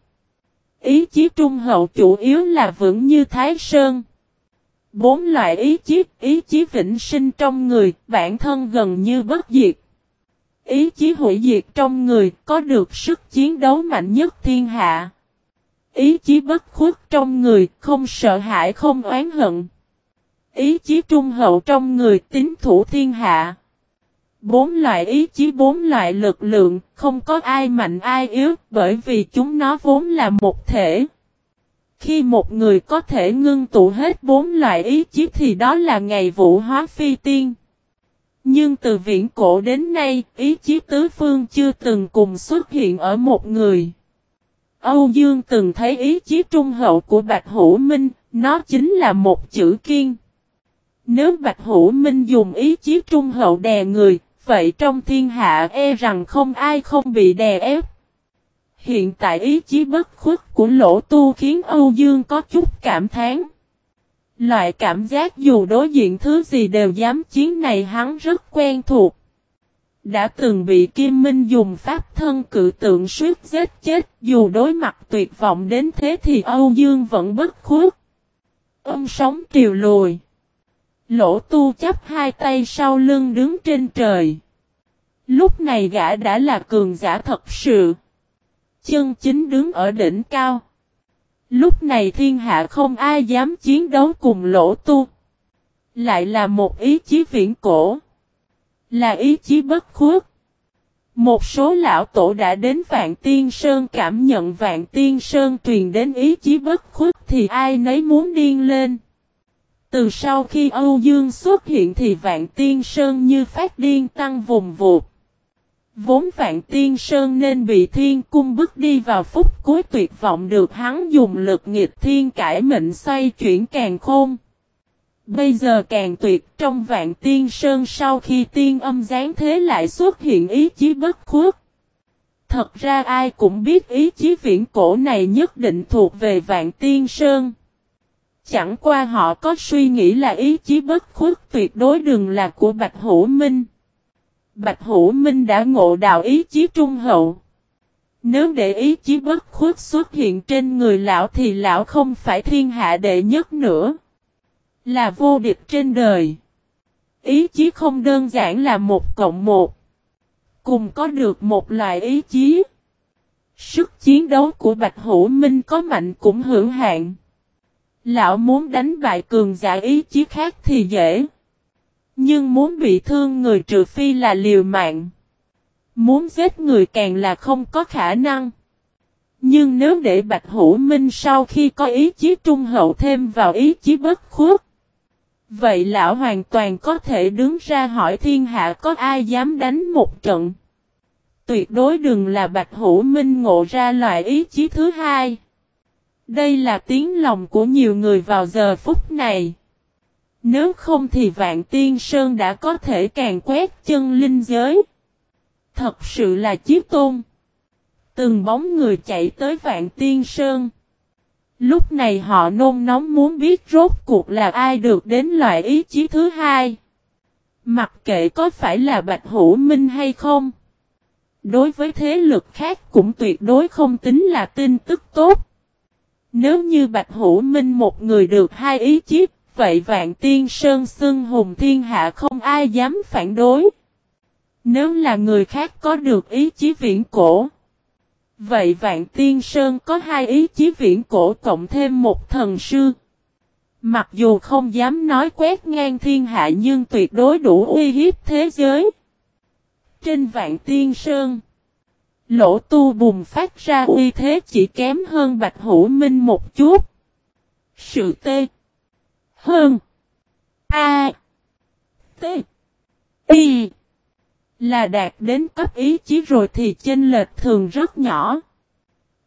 Ý chí trung hậu chủ yếu là vững như Thái Sơn. Bốn loại ý chí, ý chí vĩnh sinh trong người, bản thân gần như bất diệt. Ý chí hủy diệt trong người, có được sức chiến đấu mạnh nhất thiên hạ. Ý chí bất khuất trong người, không sợ hãi không oán hận. Ý chí trung hậu trong người, tính thủ thiên hạ. Bốn loại ý chí bốn loại lực lượng, không có ai mạnh ai yếu, bởi vì chúng nó vốn là một thể. Khi một người có thể ngưng tụ hết bốn loại ý chí thì đó là ngày vũ hóa phi tiên. Nhưng từ viễn cổ đến nay, ý chí tứ phương chưa từng cùng xuất hiện ở một người. Âu Dương từng thấy ý chí trung hậu của Bạch Hữu Minh, nó chính là một chữ kiên. Nếu Bạch Hữu Minh dùng ý chí trung hậu đè người, vậy trong thiên hạ e rằng không ai không bị đè ép. Hiện tại ý chí bất khuất của lỗ tu khiến Âu Dương có chút cảm thán. Loại cảm giác dù đối diện thứ gì đều dám chiến này hắn rất quen thuộc. Đã từng bị Kim Minh dùng pháp thân cự tượng suýt giết chết, dù đối mặt tuyệt vọng đến thế thì Âu Dương vẫn bất khuất. Âm sóng triều lùi. Lỗ tu chấp hai tay sau lưng đứng trên trời. Lúc này gã đã là cường giả thật sự. Chân chính đứng ở đỉnh cao. Lúc này thiên hạ không ai dám chiến đấu cùng lỗ tu. Lại là một ý chí viễn cổ. Là ý chí bất khuất. Một số lão tổ đã đến Vạn Tiên Sơn cảm nhận Vạn Tiên Sơn truyền đến ý chí bất khuất thì ai nấy muốn điên lên. Từ sau khi Âu Dương xuất hiện thì Vạn Tiên Sơn như phát điên tăng vùng vụt. Vốn Vạn Tiên Sơn nên bị thiên cung bước đi vào phút cuối tuyệt vọng được hắn dùng lực nghịch thiên cải mệnh xoay chuyển càng khôn. Bây giờ càng tuyệt, trong Vạn Tiên Sơn sau khi tiên âm giáng thế lại xuất hiện ý chí bất khuất. Thật ra ai cũng biết ý chí viễn cổ này nhất định thuộc về Vạn Tiên Sơn. Chẳng qua họ có suy nghĩ là ý chí bất khuất tuyệt đối đừng là của Bạch Hữu Minh. Bạch Hữu Minh đã ngộ đạo ý chí trung hậu. Nếu để ý chí bất khuất xuất hiện trên người lão thì lão không phải thiên hạ đệ nhất nữa. Là vô địch trên đời. Ý chí không đơn giản là một cộng một. Cùng có được một loại ý chí. Sức chiến đấu của Bạch Hữu Minh có mạnh cũng hữu hạn. Lão muốn đánh bại cường giả ý chí khác thì dễ. Nhưng muốn bị thương người trừ phi là liều mạng. Muốn giết người càng là không có khả năng. Nhưng nếu để Bạch Hữu Minh sau khi có ý chí trung hậu thêm vào ý chí bất khuất. Vậy lão hoàn toàn có thể đứng ra hỏi thiên hạ có ai dám đánh một trận. Tuyệt đối đừng là Bạch Hữu Minh ngộ ra loại ý chí thứ hai. Đây là tiếng lòng của nhiều người vào giờ phút này. Nếu không thì Vạn Tiên Sơn đã có thể càng quét chân linh giới. Thật sự là chiếc tôn. Từng bóng người chạy tới Vạn Tiên Sơn. Lúc này họ nôn nóng muốn biết rốt cuộc là ai được đến loại ý chí thứ hai. Mặc kệ có phải là Bạch Hữu Minh hay không. Đối với thế lực khác cũng tuyệt đối không tính là tin tức tốt. Nếu như Bạch Hữu Minh một người được hai ý chí, vậy Vạn Tiên Sơn xưng hùng thiên hạ không ai dám phản đối. Nếu là người khác có được ý chí viễn cổ, vậy Vạn Tiên Sơn có hai ý chí viễn cổ cộng thêm một thần sư. Mặc dù không dám nói quét ngang thiên hạ nhưng tuyệt đối đủ uy hiếp thế giới. Trên Vạn Tiên Sơn, Lỗ tu bùng phát ra uy thế chỉ kém hơn Bạch Hữu Minh một chút. Sự tê. Hơn. A. T. Y. Là đạt đến cấp ý chí rồi thì chênh lệch thường rất nhỏ.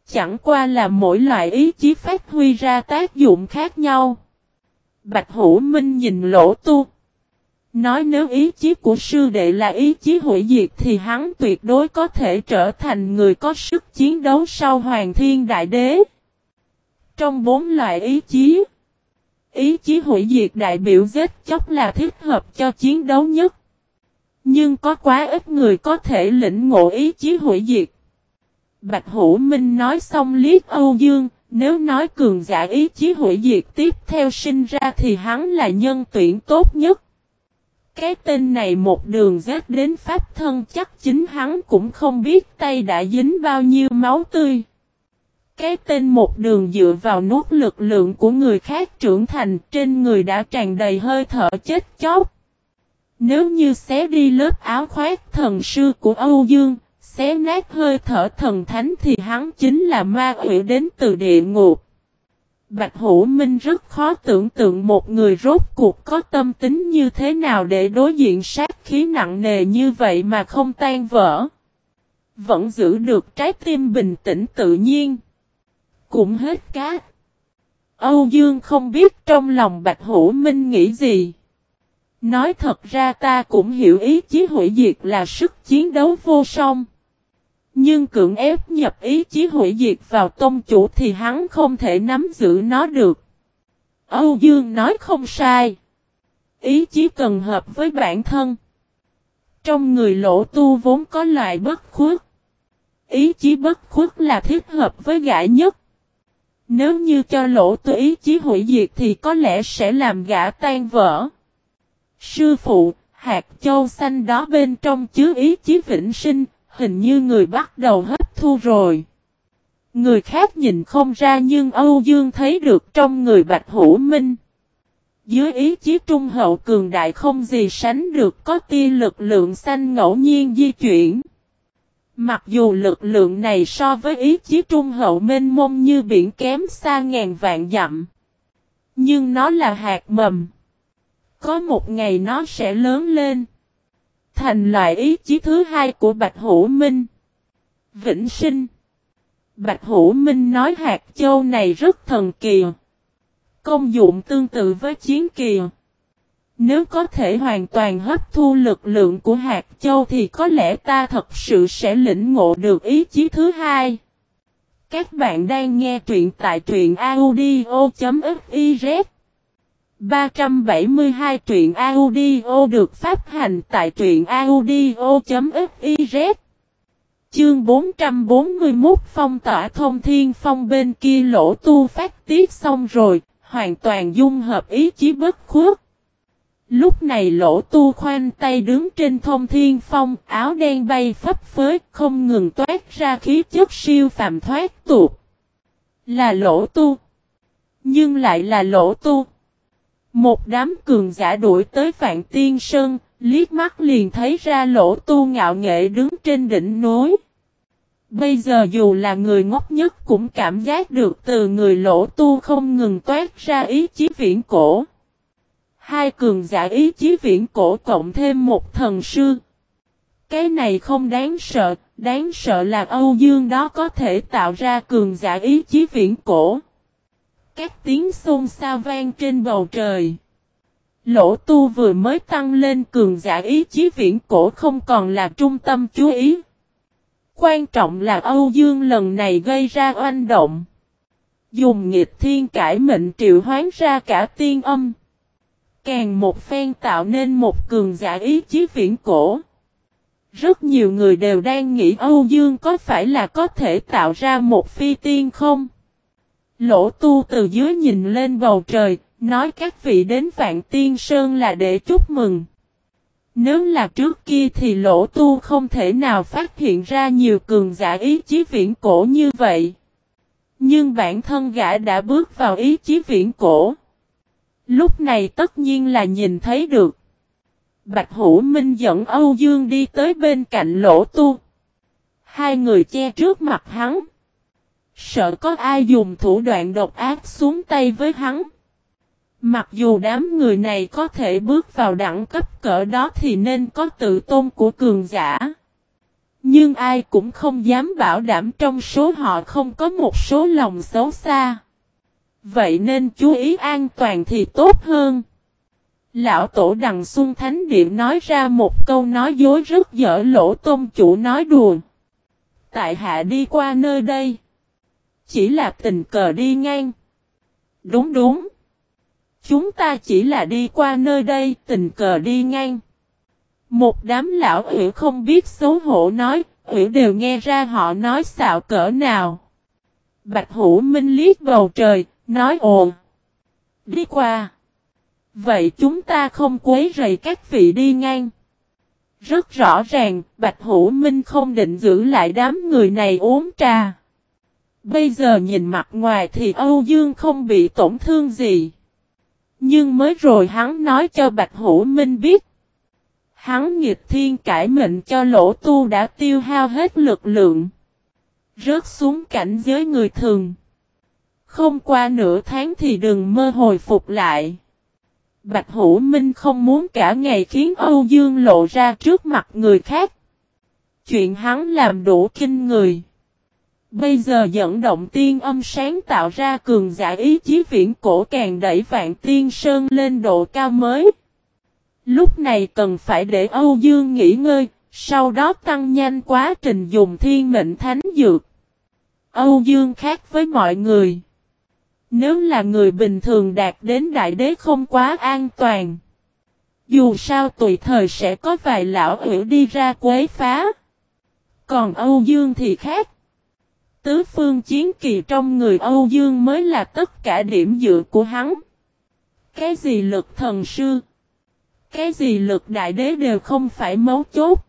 Chẳng qua là mỗi loại ý chí phát huy ra tác dụng khác nhau. Bạch Hữu Minh nhìn lỗ tu. Nói nếu ý chí của sư đệ là ý chí hủy diệt thì hắn tuyệt đối có thể trở thành người có sức chiến đấu sau Hoàng Thiên Đại Đế. Trong bốn loại ý chí, ý chí hủy diệt đại biểu vết chóc là thích hợp cho chiến đấu nhất. Nhưng có quá ít người có thể lĩnh ngộ ý chí hủy diệt. Bạch Hữu Minh nói xong liếc Âu Dương, nếu nói cường giả ý chí hủy diệt tiếp theo sinh ra thì hắn là nhân tuyển tốt nhất. Cái tên này một đường rết đến pháp thân chắc chính hắn cũng không biết tay đã dính bao nhiêu máu tươi. Cái tên một đường dựa vào nốt lực lượng của người khác trưởng thành trên người đã tràn đầy hơi thở chết chóc. Nếu như xé đi lớp áo khoác thần sư của Âu Dương, xé nát hơi thở thần thánh thì hắn chính là ma quỷ đến từ địa ngục. Bạch Hữu Minh rất khó tưởng tượng một người rốt cuộc có tâm tính như thế nào để đối diện sát khí nặng nề như vậy mà không tan vỡ. Vẫn giữ được trái tim bình tĩnh tự nhiên. Cũng hết cát. Âu Dương không biết trong lòng Bạch Hữu Minh nghĩ gì. Nói thật ra ta cũng hiểu ý chí hủy diệt là sức chiến đấu vô song. Nhưng cưỡng ép nhập ý chí hủy diệt vào tôn chủ thì hắn không thể nắm giữ nó được. Âu Dương nói không sai. Ý chí cần hợp với bản thân. Trong người lỗ tu vốn có loại bất khuất. Ý chí bất khuất là thích hợp với gã nhất. Nếu như cho lỗ tu ý chí hủy diệt thì có lẽ sẽ làm gã tan vỡ. Sư phụ, hạt châu xanh đó bên trong chứa ý chí vĩnh sinh, hình như người bắt đầu hấp thu rồi. Người khác nhìn không ra nhưng Âu Dương thấy được trong người Bạch Hữu Minh. Dưới ý chí trung hậu cường đại không gì sánh được có tia lực lượng xanh ngẫu nhiên di chuyển. Mặc dù lực lượng này so với ý chí trung hậu mênh mông như biển kém xa ngàn vạn dặm. Nhưng nó là hạt mầm. Có một ngày nó sẽ lớn lên. Thành loại ý chí thứ hai của Bạch Hữu Minh. Vĩnh sinh. Bạch Hữu Minh nói hạt châu này rất thần kỳ. Công dụng tương tự với chiến kỳ. Nếu có thể hoàn toàn hấp thu lực lượng của hạt châu thì có lẽ ta thật sự sẽ lĩnh ngộ được ý chí thứ hai. Các bạn đang nghe truyện tại truyện audio.fif 372 truyện audio được phát hành tại truyện audio.fiz Chương 441 phong tỏa thông thiên phong bên kia lỗ tu phát tiết xong rồi, hoàn toàn dung hợp ý chí bất khuất. Lúc này lỗ tu khoanh tay đứng trên thông thiên phong, áo đen bay phấp phới, không ngừng toát ra khí chất siêu phàm thoát tuột. Là lỗ tu. Nhưng lại là lỗ tu. Một đám cường giả đuổi tới Vạn Tiên Sơn, liếc mắt liền thấy ra lỗ tu ngạo nghệ đứng trên đỉnh núi. Bây giờ dù là người ngốc nhất cũng cảm giác được từ người lỗ tu không ngừng toát ra ý chí viễn cổ. Hai cường giả ý chí viễn cổ cộng thêm một thần sư. Cái này không đáng sợ, đáng sợ là Âu Dương đó có thể tạo ra cường giả ý chí viễn cổ. Các tiếng xôn xao vang trên bầu trời. Lỗ tu vừa mới tăng lên cường giả ý chí viễn cổ không còn là trung tâm chú ý. Quan trọng là Âu Dương lần này gây ra oanh động. Dùng nghịch thiên cải mệnh triệu hoán ra cả tiên âm. Càng một phen tạo nên một cường giả ý chí viễn cổ. Rất nhiều người đều đang nghĩ Âu Dương có phải là có thể tạo ra một phi tiên không? Lỗ tu từ dưới nhìn lên bầu trời, nói các vị đến Vạn Tiên Sơn là để chúc mừng. Nếu là trước kia thì lỗ tu không thể nào phát hiện ra nhiều cường giả ý chí viễn cổ như vậy. Nhưng bản thân gã đã bước vào ý chí viễn cổ. Lúc này tất nhiên là nhìn thấy được. Bạch Hữu Minh dẫn Âu Dương đi tới bên cạnh lỗ tu. Hai người che trước mặt hắn. Sợ có ai dùng thủ đoạn độc ác xuống tay với hắn. Mặc dù đám người này có thể bước vào đẳng cấp cỡ đó thì nên có tự tôn của cường giả. Nhưng ai cũng không dám bảo đảm trong số họ không có một số lòng xấu xa. Vậy nên chú ý an toàn thì tốt hơn. Lão Tổ Đằng Xuân Thánh Điện nói ra một câu nói dối rất dở lỗ tôn chủ nói đùa. Tại hạ đi qua nơi đây. Chỉ là tình cờ đi ngang. Đúng đúng. Chúng ta chỉ là đi qua nơi đây tình cờ đi ngang. Một đám lão ủy không biết xấu hổ nói, ủy đều nghe ra họ nói xạo cỡ nào. Bạch Hữu Minh liếc bầu trời, nói ồn. Đi qua. Vậy chúng ta không quấy rầy các vị đi ngang. Rất rõ ràng, Bạch Hữu Minh không định giữ lại đám người này uống trà. Bây giờ nhìn mặt ngoài thì Âu Dương không bị tổn thương gì. Nhưng mới rồi hắn nói cho Bạch Hữu Minh biết. Hắn nghịch thiên cải mệnh cho lỗ tu đã tiêu hao hết lực lượng. Rớt xuống cảnh giới người thường. Không qua nửa tháng thì đừng mơ hồi phục lại. Bạch Hữu Minh không muốn cả ngày khiến Âu Dương lộ ra trước mặt người khác. Chuyện hắn làm đủ kinh người. Bây giờ dẫn động tiên âm sáng tạo ra cường giả ý chí viễn cổ càng đẩy vạn tiên sơn lên độ cao mới. Lúc này cần phải để Âu Dương nghỉ ngơi, sau đó tăng nhanh quá trình dùng thiên mệnh thánh dược. Âu Dương khác với mọi người. Nếu là người bình thường đạt đến đại đế không quá an toàn. Dù sao tùy thời sẽ có vài lão hữu đi ra quấy phá. Còn Âu Dương thì khác. Tứ phương chiến kỳ trong người Âu Dương mới là tất cả điểm dựa của hắn. Cái gì lực thần sư? Cái gì lực đại đế đều không phải mấu chốt.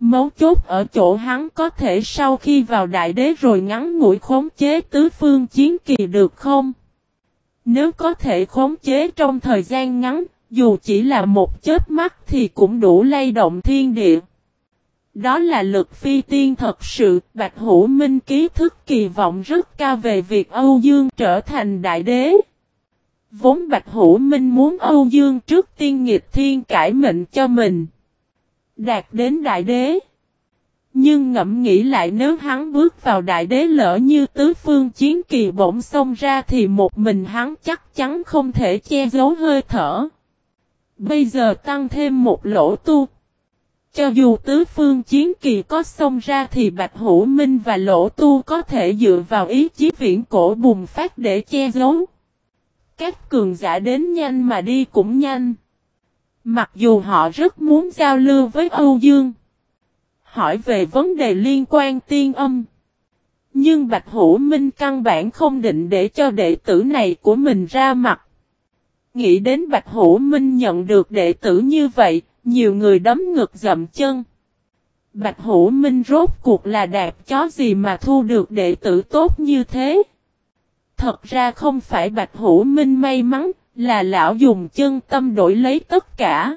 Mấu chốt ở chỗ hắn có thể sau khi vào đại đế rồi ngắn ngủi khống chế tứ phương chiến kỳ được không? Nếu có thể khống chế trong thời gian ngắn, dù chỉ là một chết mắt thì cũng đủ lay động thiên địa. Đó là lực phi tiên thật sự, Bạch Hữu Minh ký thức kỳ vọng rất cao về việc Âu Dương trở thành đại đế. Vốn Bạch Hữu Minh muốn Âu Dương trước tiên nghịch thiên cải mệnh cho mình. Đạt đến đại đế. Nhưng ngẫm nghĩ lại nếu hắn bước vào đại đế lỡ như tứ phương chiến kỳ bỗng xông ra thì một mình hắn chắc chắn không thể che giấu hơi thở. Bây giờ tăng thêm một lỗ tu. Cho dù tứ phương chiến kỳ có xông ra thì Bạch Hữu Minh và Lỗ Tu có thể dựa vào ý chí viễn cổ bùng phát để che giấu. Các cường giả đến nhanh mà đi cũng nhanh. Mặc dù họ rất muốn giao lưu với Âu Dương. Hỏi về vấn đề liên quan tiên âm. Nhưng Bạch Hữu Minh căn bản không định để cho đệ tử này của mình ra mặt. Nghĩ đến Bạch Hữu Minh nhận được đệ tử như vậy, nhiều người đấm ngực dậm chân. Bạch Hữu Minh rốt cuộc là đạp chó gì mà thu được đệ tử tốt như thế? Thật ra không phải Bạch Hữu Minh may mắn, là lão dùng chân tâm đổi lấy tất cả.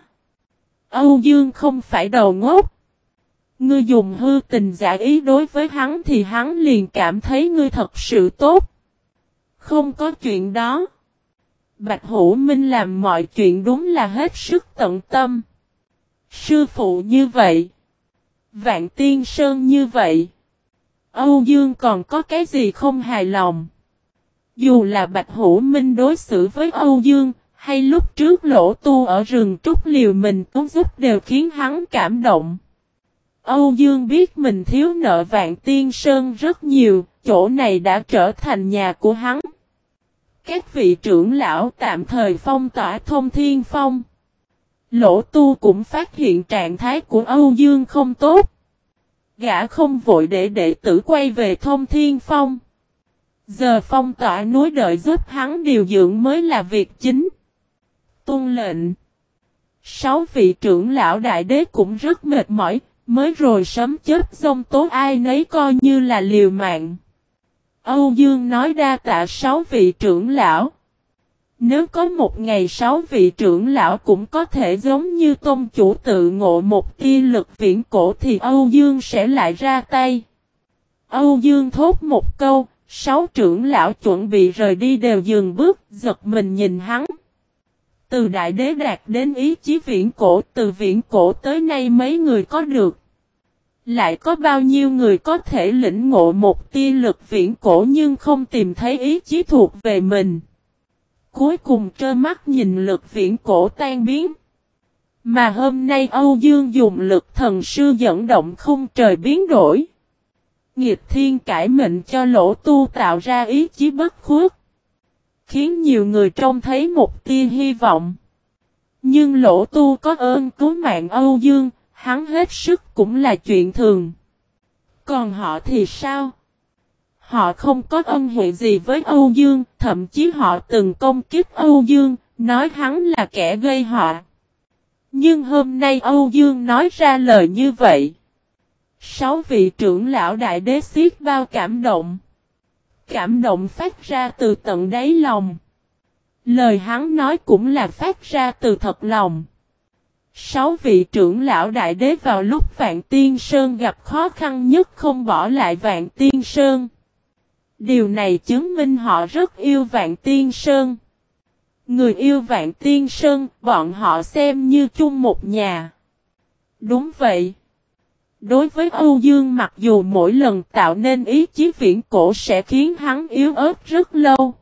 Âu Dương không phải đầu ngốc. Ngươi dùng hư tình giả ý đối với hắn thì hắn liền cảm thấy ngươi thật sự tốt. Không có chuyện đó. Bạch Hữu Minh làm mọi chuyện đúng là hết sức tận tâm. Sư phụ như vậy. Vạn Tiên Sơn như vậy. Âu Dương còn có cái gì không hài lòng. Dù là Bạch Hữu Minh đối xử với Âu Dương, hay lúc trước lỗ tu ở rừng trúc liều mình cứu giúp đều khiến hắn cảm động. Âu Dương biết mình thiếu nợ Vạn Tiên Sơn rất nhiều, chỗ này đã trở thành nhà của hắn. Các vị trưởng lão tạm thời phong tỏa thông thiên phong. Lỗ tu cũng phát hiện trạng thái của Âu Dương không tốt. Gã không vội để đệ tử quay về thông thiên phong. Giờ phong tỏa núi đợi giúp hắn điều dưỡng mới là việc chính. Tôn lệnh. Sáu vị trưởng lão đại đế cũng rất mệt mỏi, mới rồi sớm chết dông tố ai nấy coi như là liều mạng. Âu Dương nói đa tạ sáu vị trưởng lão. Nếu có một ngày sáu vị trưởng lão cũng có thể giống như tôn chủ tự ngộ một tia lực viễn cổ thì Âu Dương sẽ lại ra tay. Âu Dương thốt một câu, sáu trưởng lão chuẩn bị rời đi đều dừng bước, giật mình nhìn hắn. Từ đại đế đạt đến ý chí viễn cổ, từ viễn cổ tới nay mấy người có được. Lại có bao nhiêu người có thể lĩnh ngộ một tia lực viễn cổ nhưng không tìm thấy ý chí thuộc về mình. Cuối cùng trơ mắt nhìn lực viễn cổ tan biến. Mà hôm nay Âu Dương dùng lực thần sư dẫn động không trời biến đổi. Nghiệp thiên cải mệnh cho lỗ tu tạo ra ý chí bất khuất. Khiến nhiều người trông thấy một tia hy vọng. Nhưng lỗ tu có ơn cứu mạng Âu Dương, hắn hết sức cũng là chuyện thường. Còn họ thì sao? Họ không có ân hệ gì với Âu Dương, thậm chí họ từng công kích Âu Dương, nói hắn là kẻ gây họ. Nhưng hôm nay Âu Dương nói ra lời như vậy. Sáu vị trưởng lão đại đế xiết bao cảm động. Cảm động phát ra từ tận đáy lòng. Lời hắn nói cũng là phát ra từ thật lòng. Sáu vị trưởng lão đại đế vào lúc Vạn Tiên Sơn gặp khó khăn nhất không bỏ lại Vạn Tiên Sơn. Điều này chứng minh họ rất yêu Vạn Tiên Sơn. Người yêu Vạn Tiên Sơn, bọn họ xem như chung một nhà. Đúng vậy. Đối với Âu Dương mặc dù mỗi lần tạo nên ý chí viễn cổ sẽ khiến hắn yếu ớt rất lâu.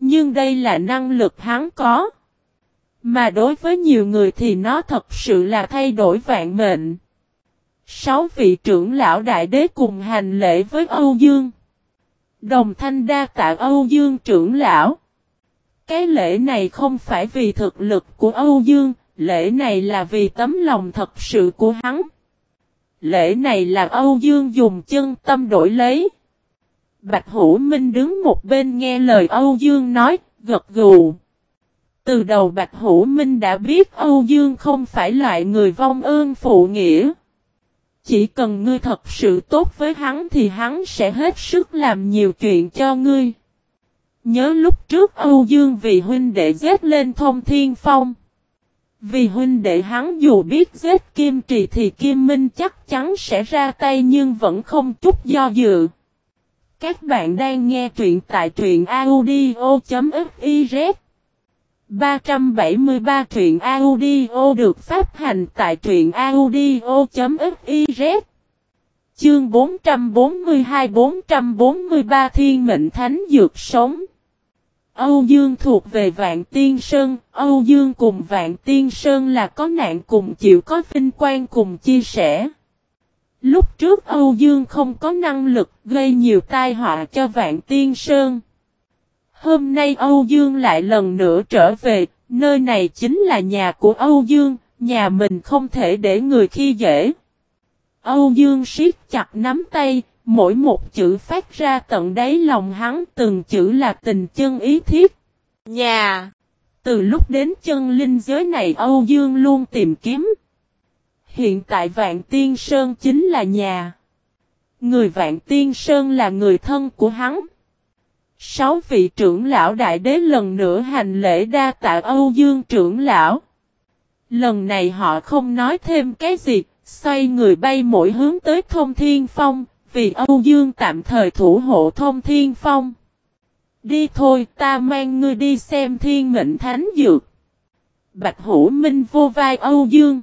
Nhưng đây là năng lực hắn có. Mà đối với nhiều người thì nó thật sự là thay đổi vạn mệnh. Sáu vị trưởng lão đại đế cùng hành lễ với Âu Dương. Đồng thanh đa tạ Âu Dương trưởng lão. Cái lễ này không phải vì thực lực của Âu Dương, lễ này là vì tấm lòng thật sự của hắn. Lễ này là Âu Dương dùng chân tâm đổi lấy. Bạch Hữu Minh đứng một bên nghe lời Âu Dương nói, gật gù. Từ đầu Bạch Hữu Minh đã biết Âu Dương không phải loại người vong ơn phụ nghĩa. Chỉ cần ngươi thật sự tốt với hắn thì hắn sẽ hết sức làm nhiều chuyện cho ngươi. Nhớ lúc trước Âu Dương vì huynh đệ giết lên thông thiên phong. Vì huynh đệ hắn dù biết giết Kim Trì thì Kim Minh chắc chắn sẽ ra tay nhưng vẫn không chút do dự. Các bạn đang nghe truyện tại truyện audio.fif 373 truyện audio được phát hành tại truyện audio.fiz Chương 442-443 Thiên mệnh thánh dược sống Âu Dương thuộc về Vạn Tiên Sơn, Âu Dương cùng Vạn Tiên Sơn là có nạn cùng chịu có vinh quang cùng chia sẻ. Lúc trước Âu Dương không có năng lực gây nhiều tai họa cho Vạn Tiên Sơn. Hôm nay Âu Dương lại lần nữa trở về, nơi này chính là nhà của Âu Dương, nhà mình không thể để người khi dễ. Âu Dương siết chặt nắm tay, mỗi một chữ phát ra tận đáy lòng hắn từng chữ là tình chân ý thiết. Nhà! Từ lúc đến chân linh giới này Âu Dương luôn tìm kiếm. Hiện tại Vạn Tiên Sơn chính là nhà. Người Vạn Tiên Sơn là người thân của hắn. Sáu vị trưởng lão đại đế lần nữa hành lễ đa tạ Âu Dương trưởng lão. Lần này họ không nói thêm cái gì, xoay người bay mỗi hướng tới thông thiên phong, vì Âu Dương tạm thời thủ hộ thông thiên phong. Đi thôi, ta mang ngươi đi xem thiên mệnh thánh dược. Bạch Hữu Minh vô vai Âu Dương.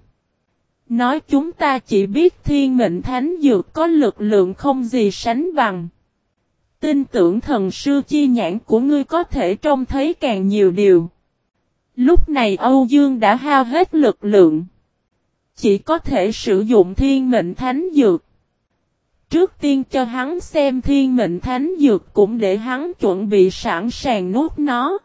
Nói chúng ta chỉ biết thiên mệnh thánh dược có lực lượng không gì sánh bằng. Tin tưởng thần sư chi nhãn của ngươi có thể trông thấy càng nhiều điều. Lúc này Âu Dương đã hao hết lực lượng. Chỉ có thể sử dụng thiên mệnh thánh dược. Trước tiên cho hắn xem thiên mệnh thánh dược cũng để hắn chuẩn bị sẵn sàng nuốt nó.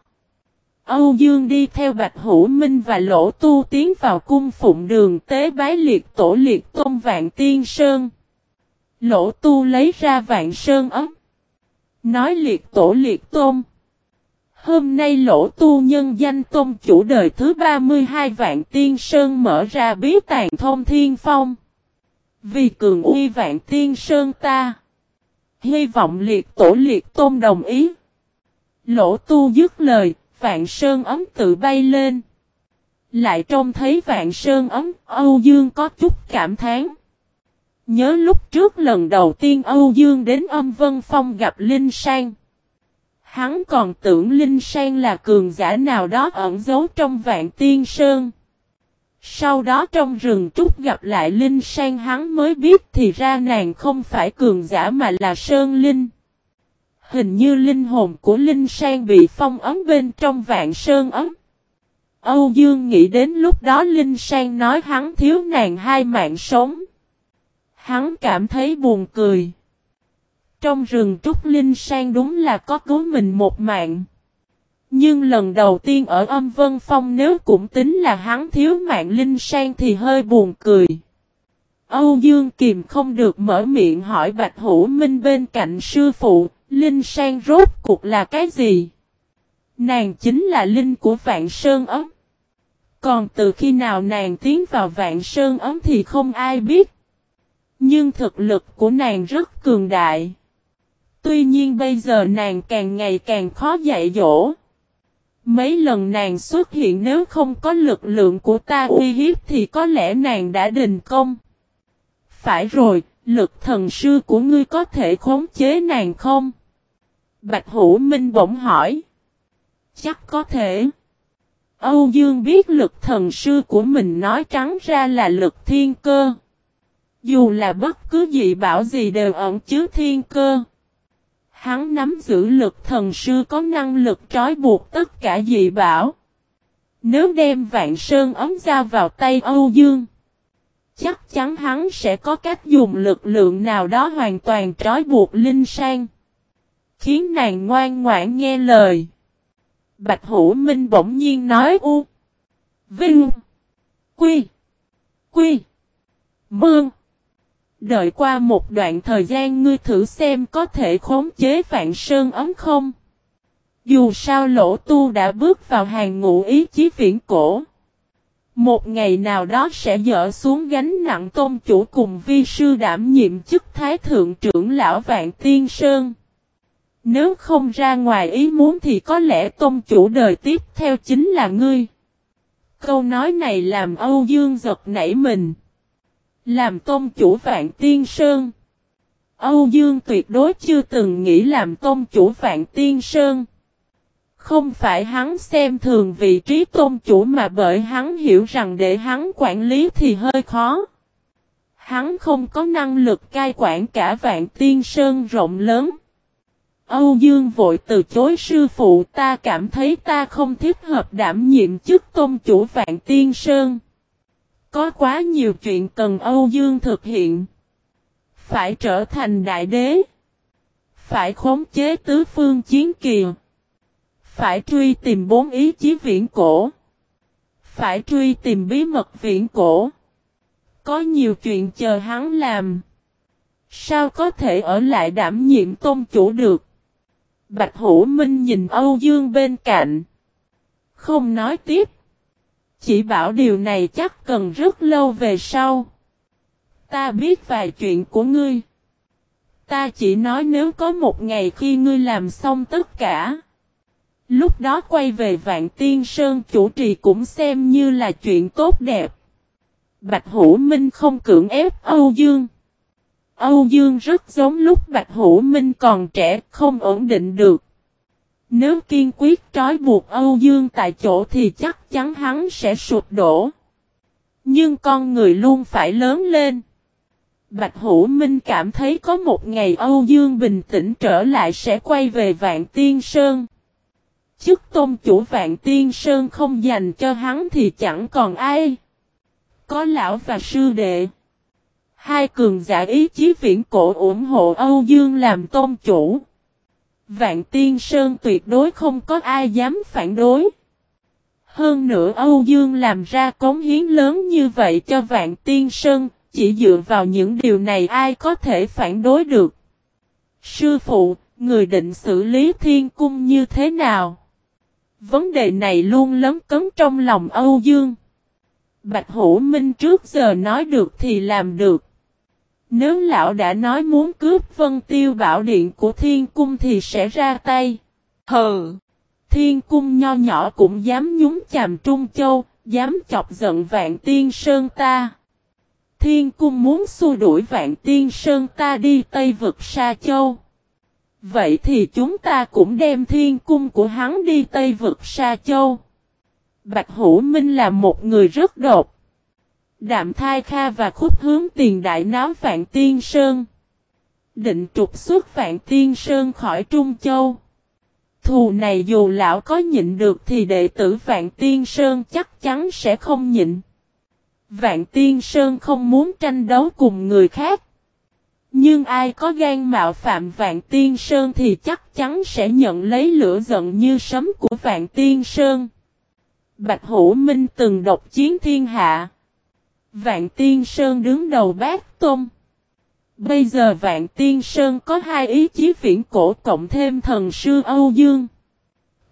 Âu Dương đi theo Bạch Hữu Minh và Lỗ Tu tiến vào cung phụng đường tế bái liệt tổ liệt tôn vạn tiên sơn. Lỗ Tu lấy ra vạn sơn ấm. Nói liệt tổ liệt tôn. Hôm nay lỗ tu nhân danh tôn chủ đời thứ 32 vạn tiên sơn mở ra bí tàng thông thiên phong. Vì cường uy vạn tiên sơn ta. Hy vọng liệt tổ liệt tôn đồng ý. Lỗ tu dứt lời, vạn sơn ấm tự bay lên. Lại trông thấy vạn sơn ấm, Âu Dương có chút cảm thán. Nhớ lúc trước lần đầu tiên Âu Dương đến âm vân phong gặp Linh Sang. Hắn còn tưởng Linh Sang là cường giả nào đó ẩn giấu trong vạn tiên sơn. Sau đó trong rừng trúc gặp lại Linh Sang hắn mới biết thì ra nàng không phải cường giả mà là Sơn Linh. Hình như linh hồn của Linh Sang bị phong ấm bên trong vạn sơn ấm. Âu Dương nghĩ đến lúc đó Linh Sang nói hắn thiếu nàng hai mạng sống. Hắn cảm thấy buồn cười. Trong rừng Trúc Linh Sang đúng là có cứu mình một mạng. Nhưng lần đầu tiên ở âm vân phong nếu cũng tính là hắn thiếu mạng Linh Sang thì hơi buồn cười. Âu Dương Kiềm không được mở miệng hỏi Bạch Hữu Minh bên cạnh sư phụ, Linh Sang rốt cuộc là cái gì? Nàng chính là Linh của Vạn Sơn Ấm. Còn từ khi nào nàng tiến vào Vạn Sơn Ấm thì không ai biết. Nhưng thực lực của nàng rất cường đại. Tuy nhiên bây giờ nàng càng ngày càng khó dạy dỗ. Mấy lần nàng xuất hiện nếu không có lực lượng của ta uy hiếp thì có lẽ nàng đã đình công. Phải rồi, lực thần sư của ngươi có thể khống chế nàng không? Bạch Hữu Minh bỗng hỏi. Chắc có thể. Âu Dương biết lực thần sư của mình nói trắng ra là lực thiên cơ. Dù là bất cứ gì bảo gì đều ẩn chứa thiên cơ. Hắn nắm giữ lực thần sư có năng lực trói buộc tất cả dị bảo. Nếu đem vạn sơn ấm ra vào tay Âu Dương. Chắc chắn hắn sẽ có cách dùng lực lượng nào đó hoàn toàn trói buộc Linh Sang. Khiến nàng ngoan ngoãn nghe lời. Bạch Hữu Minh bỗng nhiên nói u. Vinh. Quy. Quy. Mương. Đợi qua một đoạn thời gian ngươi thử xem có thể khống chế vạn sơn ấm không. Dù sao lỗ tu đã bước vào hàng ngũ ý chí viễn cổ. Một ngày nào đó sẽ dỡ xuống gánh nặng tôn chủ cùng vi sư đảm nhiệm chức thái thượng trưởng lão vạn tiên sơn. Nếu không ra ngoài ý muốn thì có lẽ tôn chủ đời tiếp theo chính là ngươi. Câu nói này làm Âu Dương giật nảy mình. Làm tôn chủ vạn tiên sơn. Âu Dương tuyệt đối chưa từng nghĩ làm tôn chủ vạn tiên sơn. Không phải hắn xem thường vị trí tôn chủ mà bởi hắn hiểu rằng để hắn quản lý thì hơi khó. Hắn không có năng lực cai quản cả vạn tiên sơn rộng lớn. Âu Dương vội từ chối, sư phụ, ta cảm thấy ta không thích hợp đảm nhiệm chức tôn chủ vạn tiên sơn. Có quá nhiều chuyện cần Âu Dương thực hiện. Phải trở thành đại đế. Phải khống chế tứ phương chiến kỳ. Phải truy tìm bốn ý chí viễn cổ. Phải truy tìm bí mật viễn cổ. Có nhiều chuyện chờ hắn làm. Sao có thể ở lại đảm nhiệm tôn chủ được? Bạch Hữu Minh nhìn Âu Dương bên cạnh. Không nói tiếp. Chỉ bảo điều này chắc cần rất lâu về sau. Ta biết vài chuyện của ngươi. Ta chỉ nói nếu có một ngày khi ngươi làm xong tất cả. Lúc đó quay về Vạn Tiên Sơn chủ trì cũng xem như là chuyện tốt đẹp. Bạch Hữu Minh không cưỡng ép Âu Dương. Âu Dương rất giống lúc Bạch Hữu Minh còn trẻ, không ổn định được. Nếu kiên quyết trói buộc Âu Dương tại chỗ thì chắc chắn hắn sẽ sụp đổ. Nhưng con người luôn phải lớn lên. Bạch Hữu Minh cảm thấy có một ngày Âu Dương bình tĩnh trở lại sẽ quay về Vạn Tiên Sơn. Chức tôn chủ Vạn Tiên Sơn không dành cho hắn thì chẳng còn ai. Có lão và sư đệ. Hai cường giả ý chí viễn cổ ủng hộ Âu Dương làm tôn chủ. Vạn Tiên Sơn tuyệt đối không có ai dám phản đối. Hơn nữa Âu Dương làm ra cống hiến lớn như vậy cho Vạn Tiên Sơn, chỉ dựa vào những điều này ai có thể phản đối được. Sư phụ, Người định xử lý thiên cung như thế nào? Vấn đề này luôn lấn cấn trong lòng Âu Dương. Bạch Hữu Minh trước giờ nói được thì làm được. Nếu lão đã nói muốn cướp vân tiêu bảo điện của thiên cung thì sẽ ra tay. Hừ! Thiên cung nho nhỏ cũng dám nhúng chàm Trung Châu, dám chọc giận vạn tiên sơn ta. Thiên cung muốn xua đuổi vạn tiên sơn ta đi Tây vực Sa Châu. Vậy thì chúng ta cũng đem thiên cung của hắn đi Tây vực Sa Châu. Bạch Hữu Minh là một người rất đột. Đạm Thai Kha và khúc hướng tiền đại náo Vạn Tiên Sơn. Định trục xuất Vạn Tiên Sơn khỏi Trung Châu. Thù này dù lão có nhịn được thì đệ tử Vạn Tiên Sơn chắc chắn sẽ không nhịn. Vạn Tiên Sơn không muốn tranh đấu cùng người khác. Nhưng ai có gan mạo phạm Vạn Tiên Sơn thì chắc chắn sẽ nhận lấy lửa giận như sấm của Vạn Tiên Sơn. Bạch Hữu Minh từng độc chiến thiên hạ. Vạn Tiên Sơn đứng đầu bát tôm. Bây giờ Vạn Tiên Sơn có hai ý chí viễn cổ cộng thêm thần sư Âu Dương.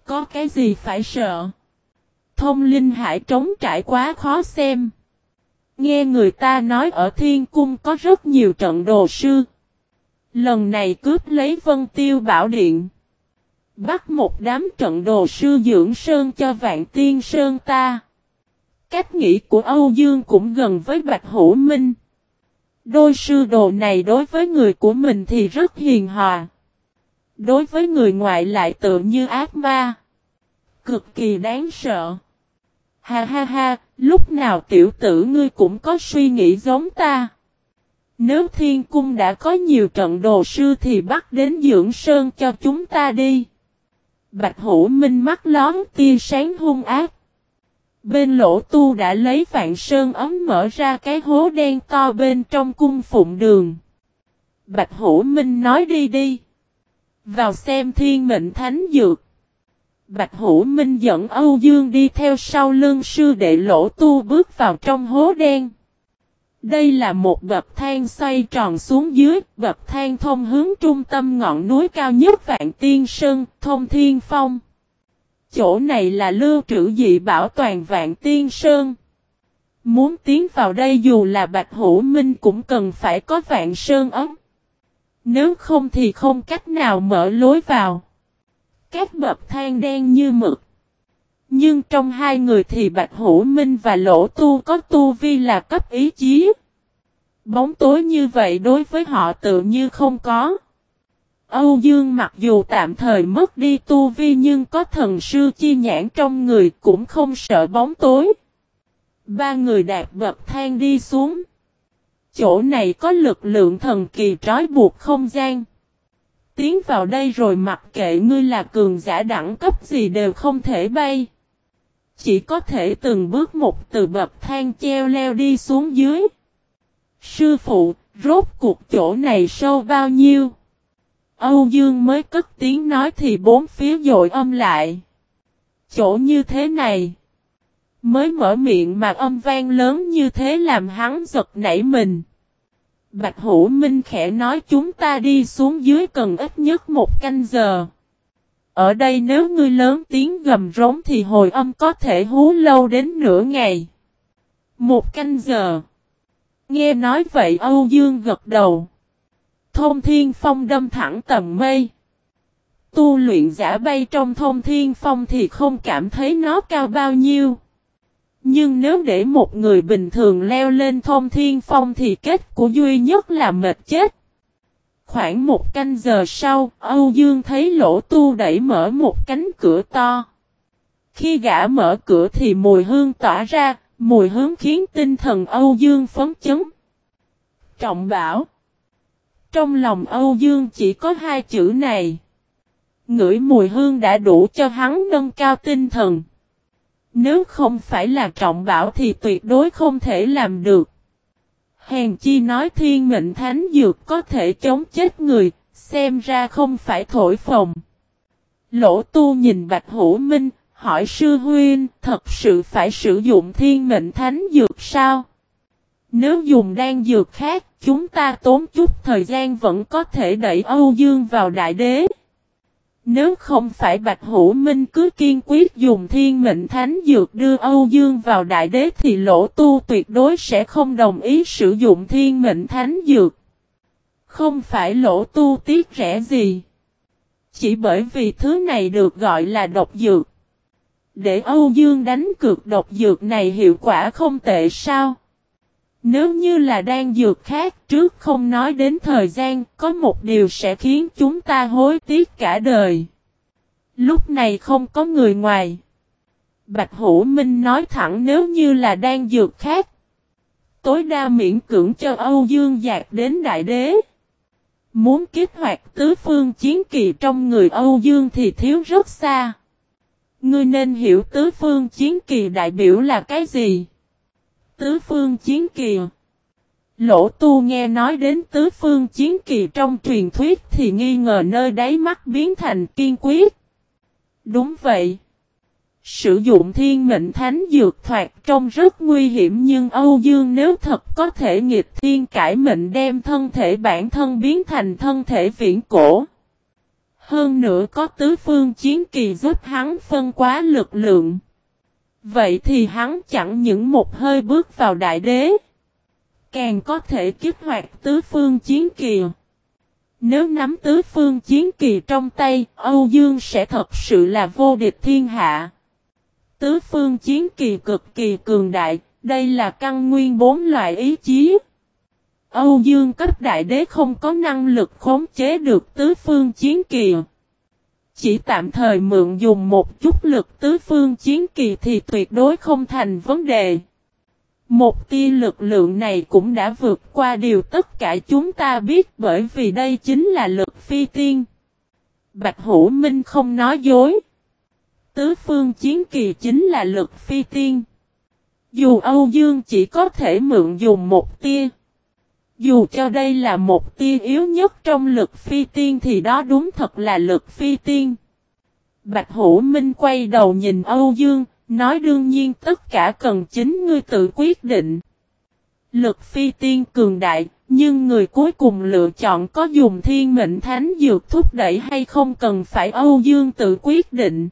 Có cái gì phải sợ? Thông linh hải trống trải quá khó xem. Nghe người ta nói ở Thiên Cung có rất nhiều trận đồ sư. Lần này cướp lấy Vân Tiêu Bảo Điện. Bắt một đám trận đồ sư dưỡng sơn cho Vạn Tiên Sơn ta. Cách nghĩ của Âu Dương cũng gần với Bạch Hữu Minh. Đôi sư đồ này đối với người của mình thì rất hiền hòa. Đối với người ngoại lại tự như ác ma. Cực kỳ đáng sợ. Ha ha ha, lúc nào tiểu tử ngươi cũng có suy nghĩ giống ta. Nếu thiên cung đã có nhiều trận đồ sư thì bắt đến dưỡng sơn cho chúng ta đi. Bạch hữu minh mắt lón tia sáng hung ác. Bên lỗ tu đã lấy vạn sơn ấm mở ra cái hố đen to bên trong cung phụng đường. Bạch hữu minh nói đi đi. Vào xem thiên mệnh thánh dược. Bạch Hữu Minh dẫn Âu Dương đi theo sau lưng sư đệ lỗ tu bước vào trong hố đen. Đây là một bậc thang xoay tròn xuống dưới, bậc thang thông hướng trung tâm ngọn núi cao nhất Vạn Tiên Sơn, Thông Thiên Phong. Chỗ này là lưu trữ dị bảo toàn Vạn Tiên Sơn. Muốn tiến vào đây dù là Bạch Hữu Minh cũng cần phải có Vạn Sơn ấm. Nếu không thì không cách nào mở lối vào. Các bậc thang đen như mực. Nhưng trong hai người thì Bạch Hữu Minh và Lỗ Tu có tu vi là cấp ý chí. Bóng tối như vậy đối với họ tự như không có. Âu Dương mặc dù tạm thời mất đi tu vi nhưng có thần sư chi nhãn trong người cũng không sợ bóng tối. Ba người đạt bậc thang đi xuống. Chỗ này có lực lượng thần kỳ trói buộc không gian. Tiến vào đây rồi mặc kệ ngươi là cường giả đẳng cấp gì đều không thể bay. Chỉ có thể từng bước một từ bậc thang treo leo đi xuống dưới. Sư phụ, rốt cuộc chỗ này sâu bao nhiêu? Âu Dương mới cất tiếng nói thì bốn phía dội âm lại. Chỗ như thế này. Mới mở miệng mà âm vang lớn như thế làm hắn giật nảy mình. Bạch Hữu Minh khẽ nói chúng ta đi xuống dưới cần ít nhất một canh giờ. Ở đây nếu ngươi lớn tiếng gầm rống thì hồi âm có thể hú lâu đến nửa ngày. Một canh giờ. Nghe nói vậy Âu Dương gật đầu. Thôn thiên phong đâm thẳng tầm mây. Tu luyện giả bay trong thôn thiên phong thì không cảm thấy nó cao bao nhiêu. Nhưng nếu để một người bình thường leo lên thôn thiên phong thì kết của duy nhất là mệt chết. Khoảng một canh giờ sau, Âu Dương thấy lỗ tu đẩy mở một cánh cửa to. Khi gã mở cửa thì mùi hương tỏa ra, mùi hương khiến tinh thần Âu Dương phấn chấn. Trọng bảo trong lòng Âu Dương chỉ có hai chữ này. Ngửi mùi hương đã đủ cho hắn nâng cao tinh thần. Nếu không phải là trọng bảo thì tuyệt đối không thể làm được. Hèn chi nói thiên mệnh thánh dược có thể chống chết người, xem ra không phải thổi phồng. Lỗ tu nhìn Bạch Hữu Minh, hỏi sư huyên, thật sự phải sử dụng thiên mệnh thánh dược sao? Nếu dùng đan dược khác, chúng ta tốn chút thời gian vẫn có thể đẩy Âu Dương vào đại đế. Nếu không phải Bạch Hữu Minh cứ kiên quyết dùng thiên mệnh thánh dược đưa Âu Dương vào đại đế thì lỗ tu tuyệt đối sẽ không đồng ý sử dụng thiên mệnh thánh dược. Không phải lỗ tu tiếc rẻ gì. Chỉ bởi vì thứ này được gọi là độc dược. Để Âu Dương đánh cược độc dược này hiệu quả không tệ sao? Nếu như là đang dược khác trước không nói đến thời gian, có một điều sẽ khiến chúng ta hối tiếc cả đời. Lúc này không có người ngoài. Bạch Hữu Minh nói thẳng nếu như là đang dược khác. Tối đa miễn cưỡng cho Âu Dương dạt đến đại đế. Muốn kích hoạt tứ phương chiến kỳ trong người Âu Dương thì thiếu rất xa. Ngươi nên hiểu tứ phương chiến kỳ đại biểu là cái gì? Tứ phương chiến kỳ Lỗ tu nghe nói đến tứ phương chiến kỳ trong truyền thuyết thì nghi ngờ nơi đáy mắt biến thành kiên quyết. Đúng vậy. Sử dụng thiên mệnh thánh dược thoạt trông rất nguy hiểm nhưng Âu Dương nếu thật có thể nghịch thiên cải mệnh đem thân thể bản thân biến thành thân thể viễn cổ. Hơn nữa có tứ phương chiến kỳ giúp hắn phân quá lực lượng. Vậy thì hắn chẳng những một hơi bước vào đại đế. Càng có thể kích hoạt tứ phương chiến kỳ. Nếu nắm tứ phương chiến kỳ trong tay, Âu Dương sẽ thật sự là vô địch thiên hạ. Tứ phương chiến kỳ cực kỳ cường đại, đây là căn nguyên bốn loại ý chí. Âu Dương cấp đại đế không có năng lực khống chế được tứ phương chiến kỳ. Chỉ tạm thời mượn dùng một chút lực tứ phương chiến kỳ thì tuyệt đối không thành vấn đề. Một tia lực lượng này cũng đã vượt qua điều tất cả chúng ta biết bởi vì đây chính là lực phi tiên. Bạch Hữu Minh không nói dối. Tứ phương chiến kỳ chính là lực phi tiên. Dù Âu Dương chỉ có thể mượn dùng một tia. Dù cho đây là một tia yếu nhất trong lực phi tiên thì đó đúng thật là lực phi tiên. Bạch Hữu Minh quay đầu nhìn Âu Dương, nói đương nhiên tất cả cần chính ngươi tự quyết định. Lực phi tiên cường đại, nhưng người cuối cùng lựa chọn có dùng thiên mệnh thánh dược thúc đẩy hay không cần phải Âu Dương tự quyết định.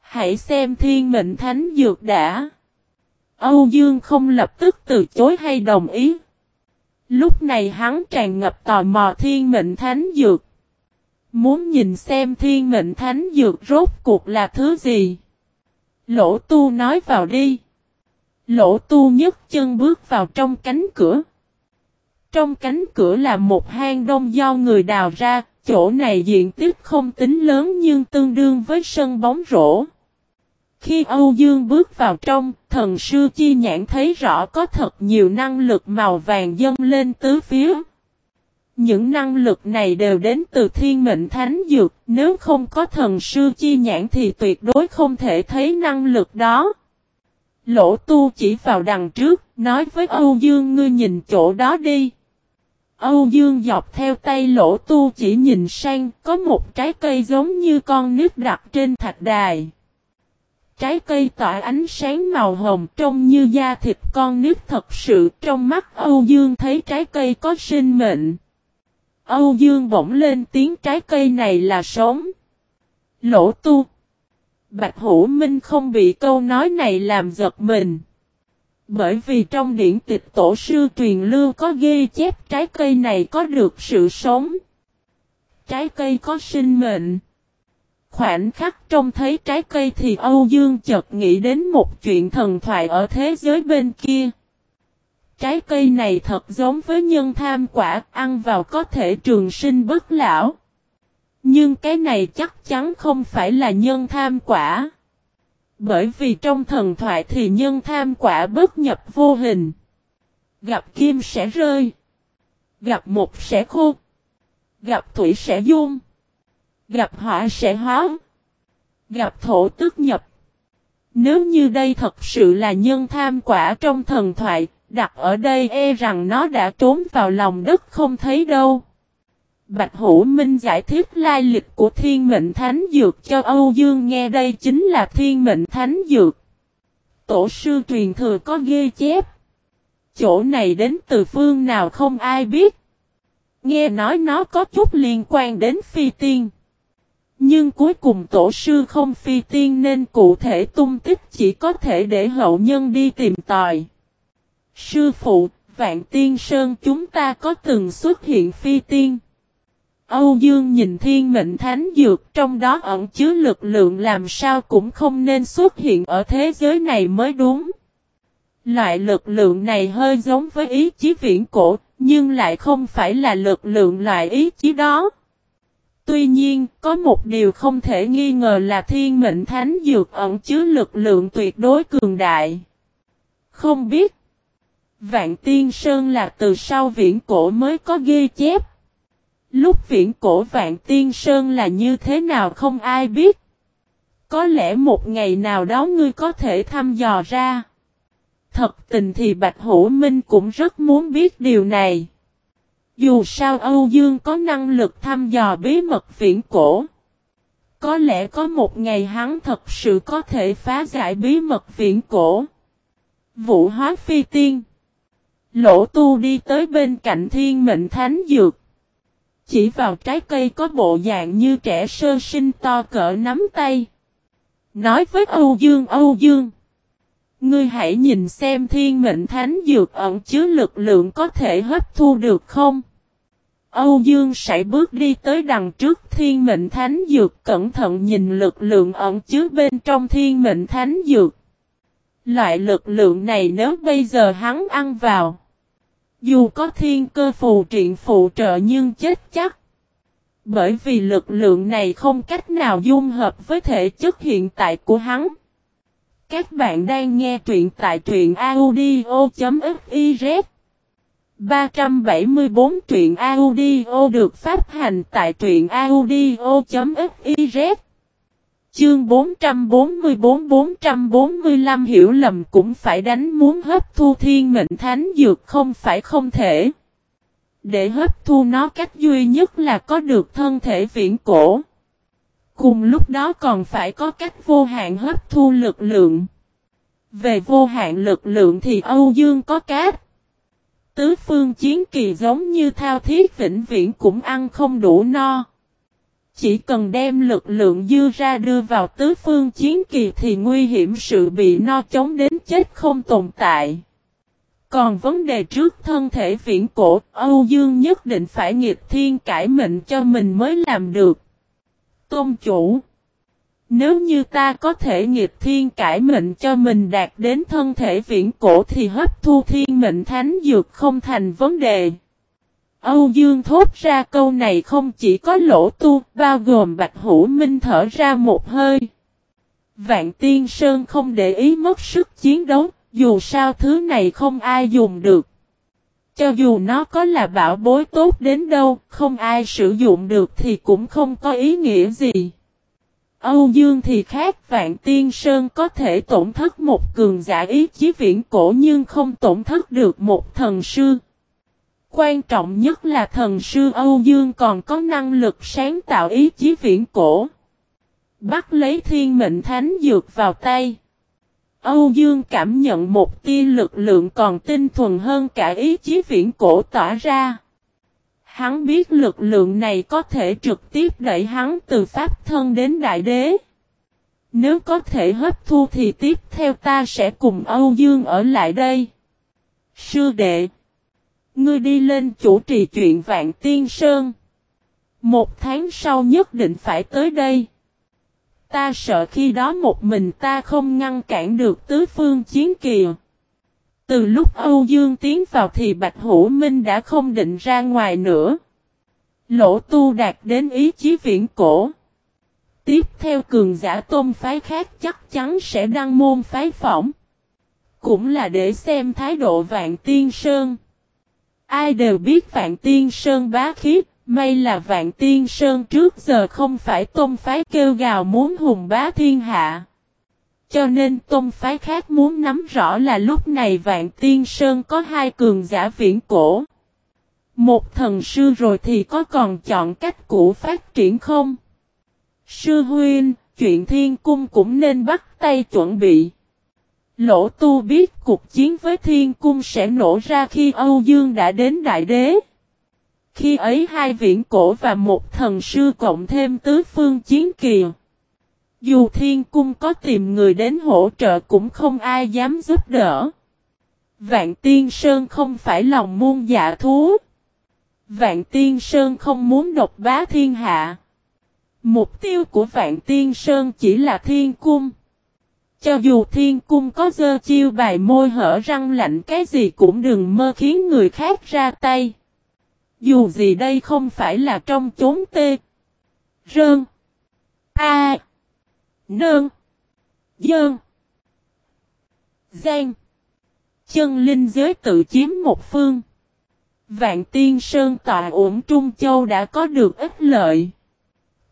Hãy xem thiên mệnh thánh dược đã. Âu Dương không lập tức từ chối hay đồng ý. Lúc này hắn tràn ngập tò mò thiên mệnh thánh dược. Muốn nhìn xem thiên mệnh thánh dược rốt cuộc là thứ gì. Lỗ tu nói vào đi. Lỗ tu nhấc chân bước vào trong cánh cửa. Trong cánh cửa là một hang đông do người đào ra, chỗ này diện tích không tính lớn nhưng tương đương với sân bóng rổ. Khi Âu Dương bước vào trong, thần sư chi nhãn thấy rõ có thật nhiều năng lực màu vàng dâng lên tứ phía. Những năng lực này đều đến từ thiên mệnh thánh dược, nếu không có thần sư chi nhãn thì tuyệt đối không thể thấy năng lực đó. Lỗ tu chỉ vào đằng trước, nói với Âu Dương ngươi nhìn chỗ đó đi. Âu Dương dọc theo tay lỗ tu chỉ nhìn sang, có một trái cây giống như con nước đặt trên thạch đài. Trái cây tỏa ánh sáng màu hồng trông như da thịt con nít thật sự, trong mắt Âu Dương thấy trái cây có sinh mệnh. Âu Dương bỗng lên tiếng, trái cây này là sống. Lỗ tu. Bạch Hữu Minh không bị câu nói này làm giật mình. Bởi vì trong điển tịch tổ sư truyền lưu có ghi chép trái cây này có được sự sống. Trái cây có sinh mệnh. Khoảnh khắc trông thấy trái cây thì Âu Dương chợt nghĩ đến một chuyện thần thoại ở thế giới bên kia. Trái cây này thật giống với nhân tham quả, ăn vào có thể trường sinh bất lão. Nhưng cái này chắc chắn không phải là nhân tham quả. Bởi vì trong thần thoại thì nhân tham quả bất nhập vô hình. Gặp kim sẽ rơi. Gặp một sẽ khô. Gặp thủy sẽ dung. Gặp hỏa sẽ hóa. Gặp thổ tức nhập. Nếu như đây thật sự là nhân tham quả trong thần thoại, đặt ở đây e rằng nó đã trốn vào lòng đất không thấy đâu. Bạch Hữu Minh giải thích lai lịch của thiên mệnh thánh dược cho Âu Dương nghe đây chính là thiên mệnh thánh dược. Tổ sư truyền thừa có ghi chép. chỗ này đến từ phương nào không ai biết. Nghe nói nó có chút liên quan đến phi tiên. Nhưng cuối cùng tổ sư không phi tiên nên cụ thể tung tích chỉ có thể để hậu nhân đi tìm tòi. Sư phụ, Vạn Tiên Sơn chúng ta có từng xuất hiện phi tiên. Âu Dương nhìn thiên mệnh thánh dược trong đó ẩn chứa lực lượng làm sao cũng không nên xuất hiện ở thế giới này mới đúng. Loại lực lượng này hơi giống với ý chí viễn cổ, nhưng lại không phải là lực lượng loại ý chí đó. Tuy nhiên, có một điều không thể nghi ngờ là thiên mệnh thánh dược ẩn chứa lực lượng tuyệt đối cường đại. Không biết, Vạn Tiên Sơn là từ sau viễn cổ mới có ghi chép. Lúc viễn cổ Vạn Tiên Sơn là như thế nào không ai biết. Có lẽ một ngày nào đó ngươi có thể thăm dò ra. Thật tình thì Bạch Hữu Minh cũng rất muốn biết điều này. Dù sao Âu Dương có năng lực thăm dò bí mật viễn cổ. Có lẽ có một ngày hắn thật sự có thể phá giải bí mật viễn cổ. Vũ hóa phi tiên. Lỗ tu đi tới bên cạnh thiên mệnh thánh dược. Chỉ vào trái cây có bộ dạng như trẻ sơ sinh to cỡ nắm tay. Nói với Âu Dương Âu Dương. Ngươi hãy nhìn xem thiên mệnh thánh dược ẩn chứa lực lượng có thể hấp thu được không? Âu Dương sải bước đi tới đằng trước thiên mệnh thánh dược, cẩn thận nhìn lực lượng ẩn chứa bên trong thiên mệnh thánh dược. Loại lực lượng này nếu bây giờ hắn ăn vào. Dù có thiên cơ phù triện phụ trợ nhưng chết chắc. Bởi vì lực lượng này không cách nào dung hợp với thể chất hiện tại của hắn. Các bạn đang nghe truyện tại truyện audio.fiz 374 truyện audio được phát hành tại truyện audio.fiz Chương 444-445 hiểu lầm cũng phải đánh muốn hấp thu thiên mệnh thánh dược không phải không thể. Để hấp thu nó cách duy nhất là có được thân thể viễn cổ. Cùng lúc đó còn phải có cách vô hạn hấp thu lực lượng. Về vô hạn lực lượng thì Âu Dương có cát. Tứ phương chiến kỳ giống như thao thiết vĩnh viễn cũng ăn không đủ no. Chỉ cần đem lực lượng dư ra đưa vào tứ phương chiến kỳ thì nguy hiểm sự bị no chống đến chết không tồn tại. Còn vấn đề trước thân thể viễn cổ, Âu Dương nhất định phải nghiệp thiên cải mệnh cho mình mới làm được. Tôn chủ Nếu như ta có thể nghiệp thiên cải mệnh cho mình đạt đến thân thể viễn cổ thì hấp thu thiên mệnh thánh dược không thành vấn đề. Âu Dương thốt ra câu này không chỉ có lỗ tu, bao gồm Bạch Hữu Minh thở ra một hơi. Vạn Tiên Sơn không để ý mất sức chiến đấu, dù sao thứ này không ai dùng được. Cho dù nó có là bảo bối tốt đến đâu, không ai sử dụng được thì cũng không có ý nghĩa gì. Âu Dương thì khác Vạn Tiên Sơn có thể tổn thất một cường giả ý chí viễn cổ nhưng không tổn thất được một thần sư. Quan trọng nhất là thần sư Âu Dương còn có năng lực sáng tạo ý chí viễn cổ. Bắt lấy thiên mệnh thánh dược vào tay. Âu Dương cảm nhận một tia lực lượng còn tinh thuần hơn cả ý chí viễn cổ tỏa ra. Hắn biết lực lượng này có thể trực tiếp đẩy hắn từ pháp thân đến đại đế. Nếu có thể hấp thu thì tiếp theo ta sẽ cùng Âu Dương ở lại đây. Sư đệ, Ngươi đi lên chủ trì chuyện Vạn Tiên Sơn. Một tháng sau nhất định phải tới đây. Ta sợ khi đó một mình ta không ngăn cản được tứ phương chiến kìa. Từ lúc Âu Dương tiến vào thì Bạch Hữu Minh đã không định ra ngoài nữa. Lỗ tu đạt đến ý chí viễn cổ. Tiếp theo cường giả tôn phái khác chắc chắn sẽ đăng môn phái phỏng. Cũng là để xem thái độ vạn tiên sơn. Ai đều biết Vạn Tiên Sơn bá khí, may là Vạn Tiên Sơn trước giờ không phải tôn phái kêu gào muốn hùng bá thiên hạ. Cho nên tôn phái khác muốn nắm rõ là lúc này Vạn Tiên Sơn có hai cường giả viễn cổ. Một thần sư rồi thì có còn chọn cách cũ phát triển không? Sư huynh, chuyện thiên cung cũng nên bắt tay chuẩn bị. Lỗ tu biết cuộc chiến với thiên cung sẽ nổ ra khi Âu Dương đã đến đại đế. Khi ấy hai viễn cổ và một thần sư cộng thêm tứ phương chiến kìa. Dù thiên cung có tìm người đến hỗ trợ cũng không ai dám giúp đỡ. Vạn Tiên Sơn không phải lòng muôn dạ thú. Vạn Tiên Sơn không muốn độc bá thiên hạ. Mục tiêu của Vạn Tiên Sơn chỉ là thiên cung. Cho dù thiên cung có dơ chiêu bài môi hở răng lạnh cái gì cũng đừng mơ khiến người khác ra tay. Dù gì đây không phải là trong chốn tê. Rơn. A. Nơn. Dơn. Giang. Chân linh giới tự chiếm một phương. Vạn tiên sơn tọa ổn Trung Châu đã có được ít lợi.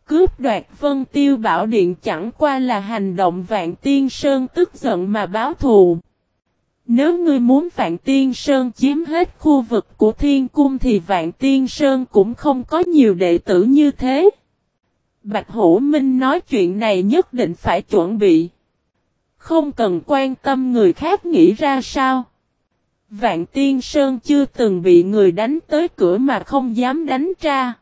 Cướp đoạt vân tiêu bảo điện chẳng qua là hành động vạn tiên sơn tức giận mà báo thù. Nếu ngươi muốn vạn tiên sơn chiếm hết khu vực của thiên cung thì vạn tiên sơn cũng không có nhiều đệ tử như thế. Bạch Hữu Minh nói chuyện này nhất định phải chuẩn bị. Không cần quan tâm người khác nghĩ ra sao. Vạn Tiên Sơn chưa từng bị người đánh tới cửa mà không dám đánh ra.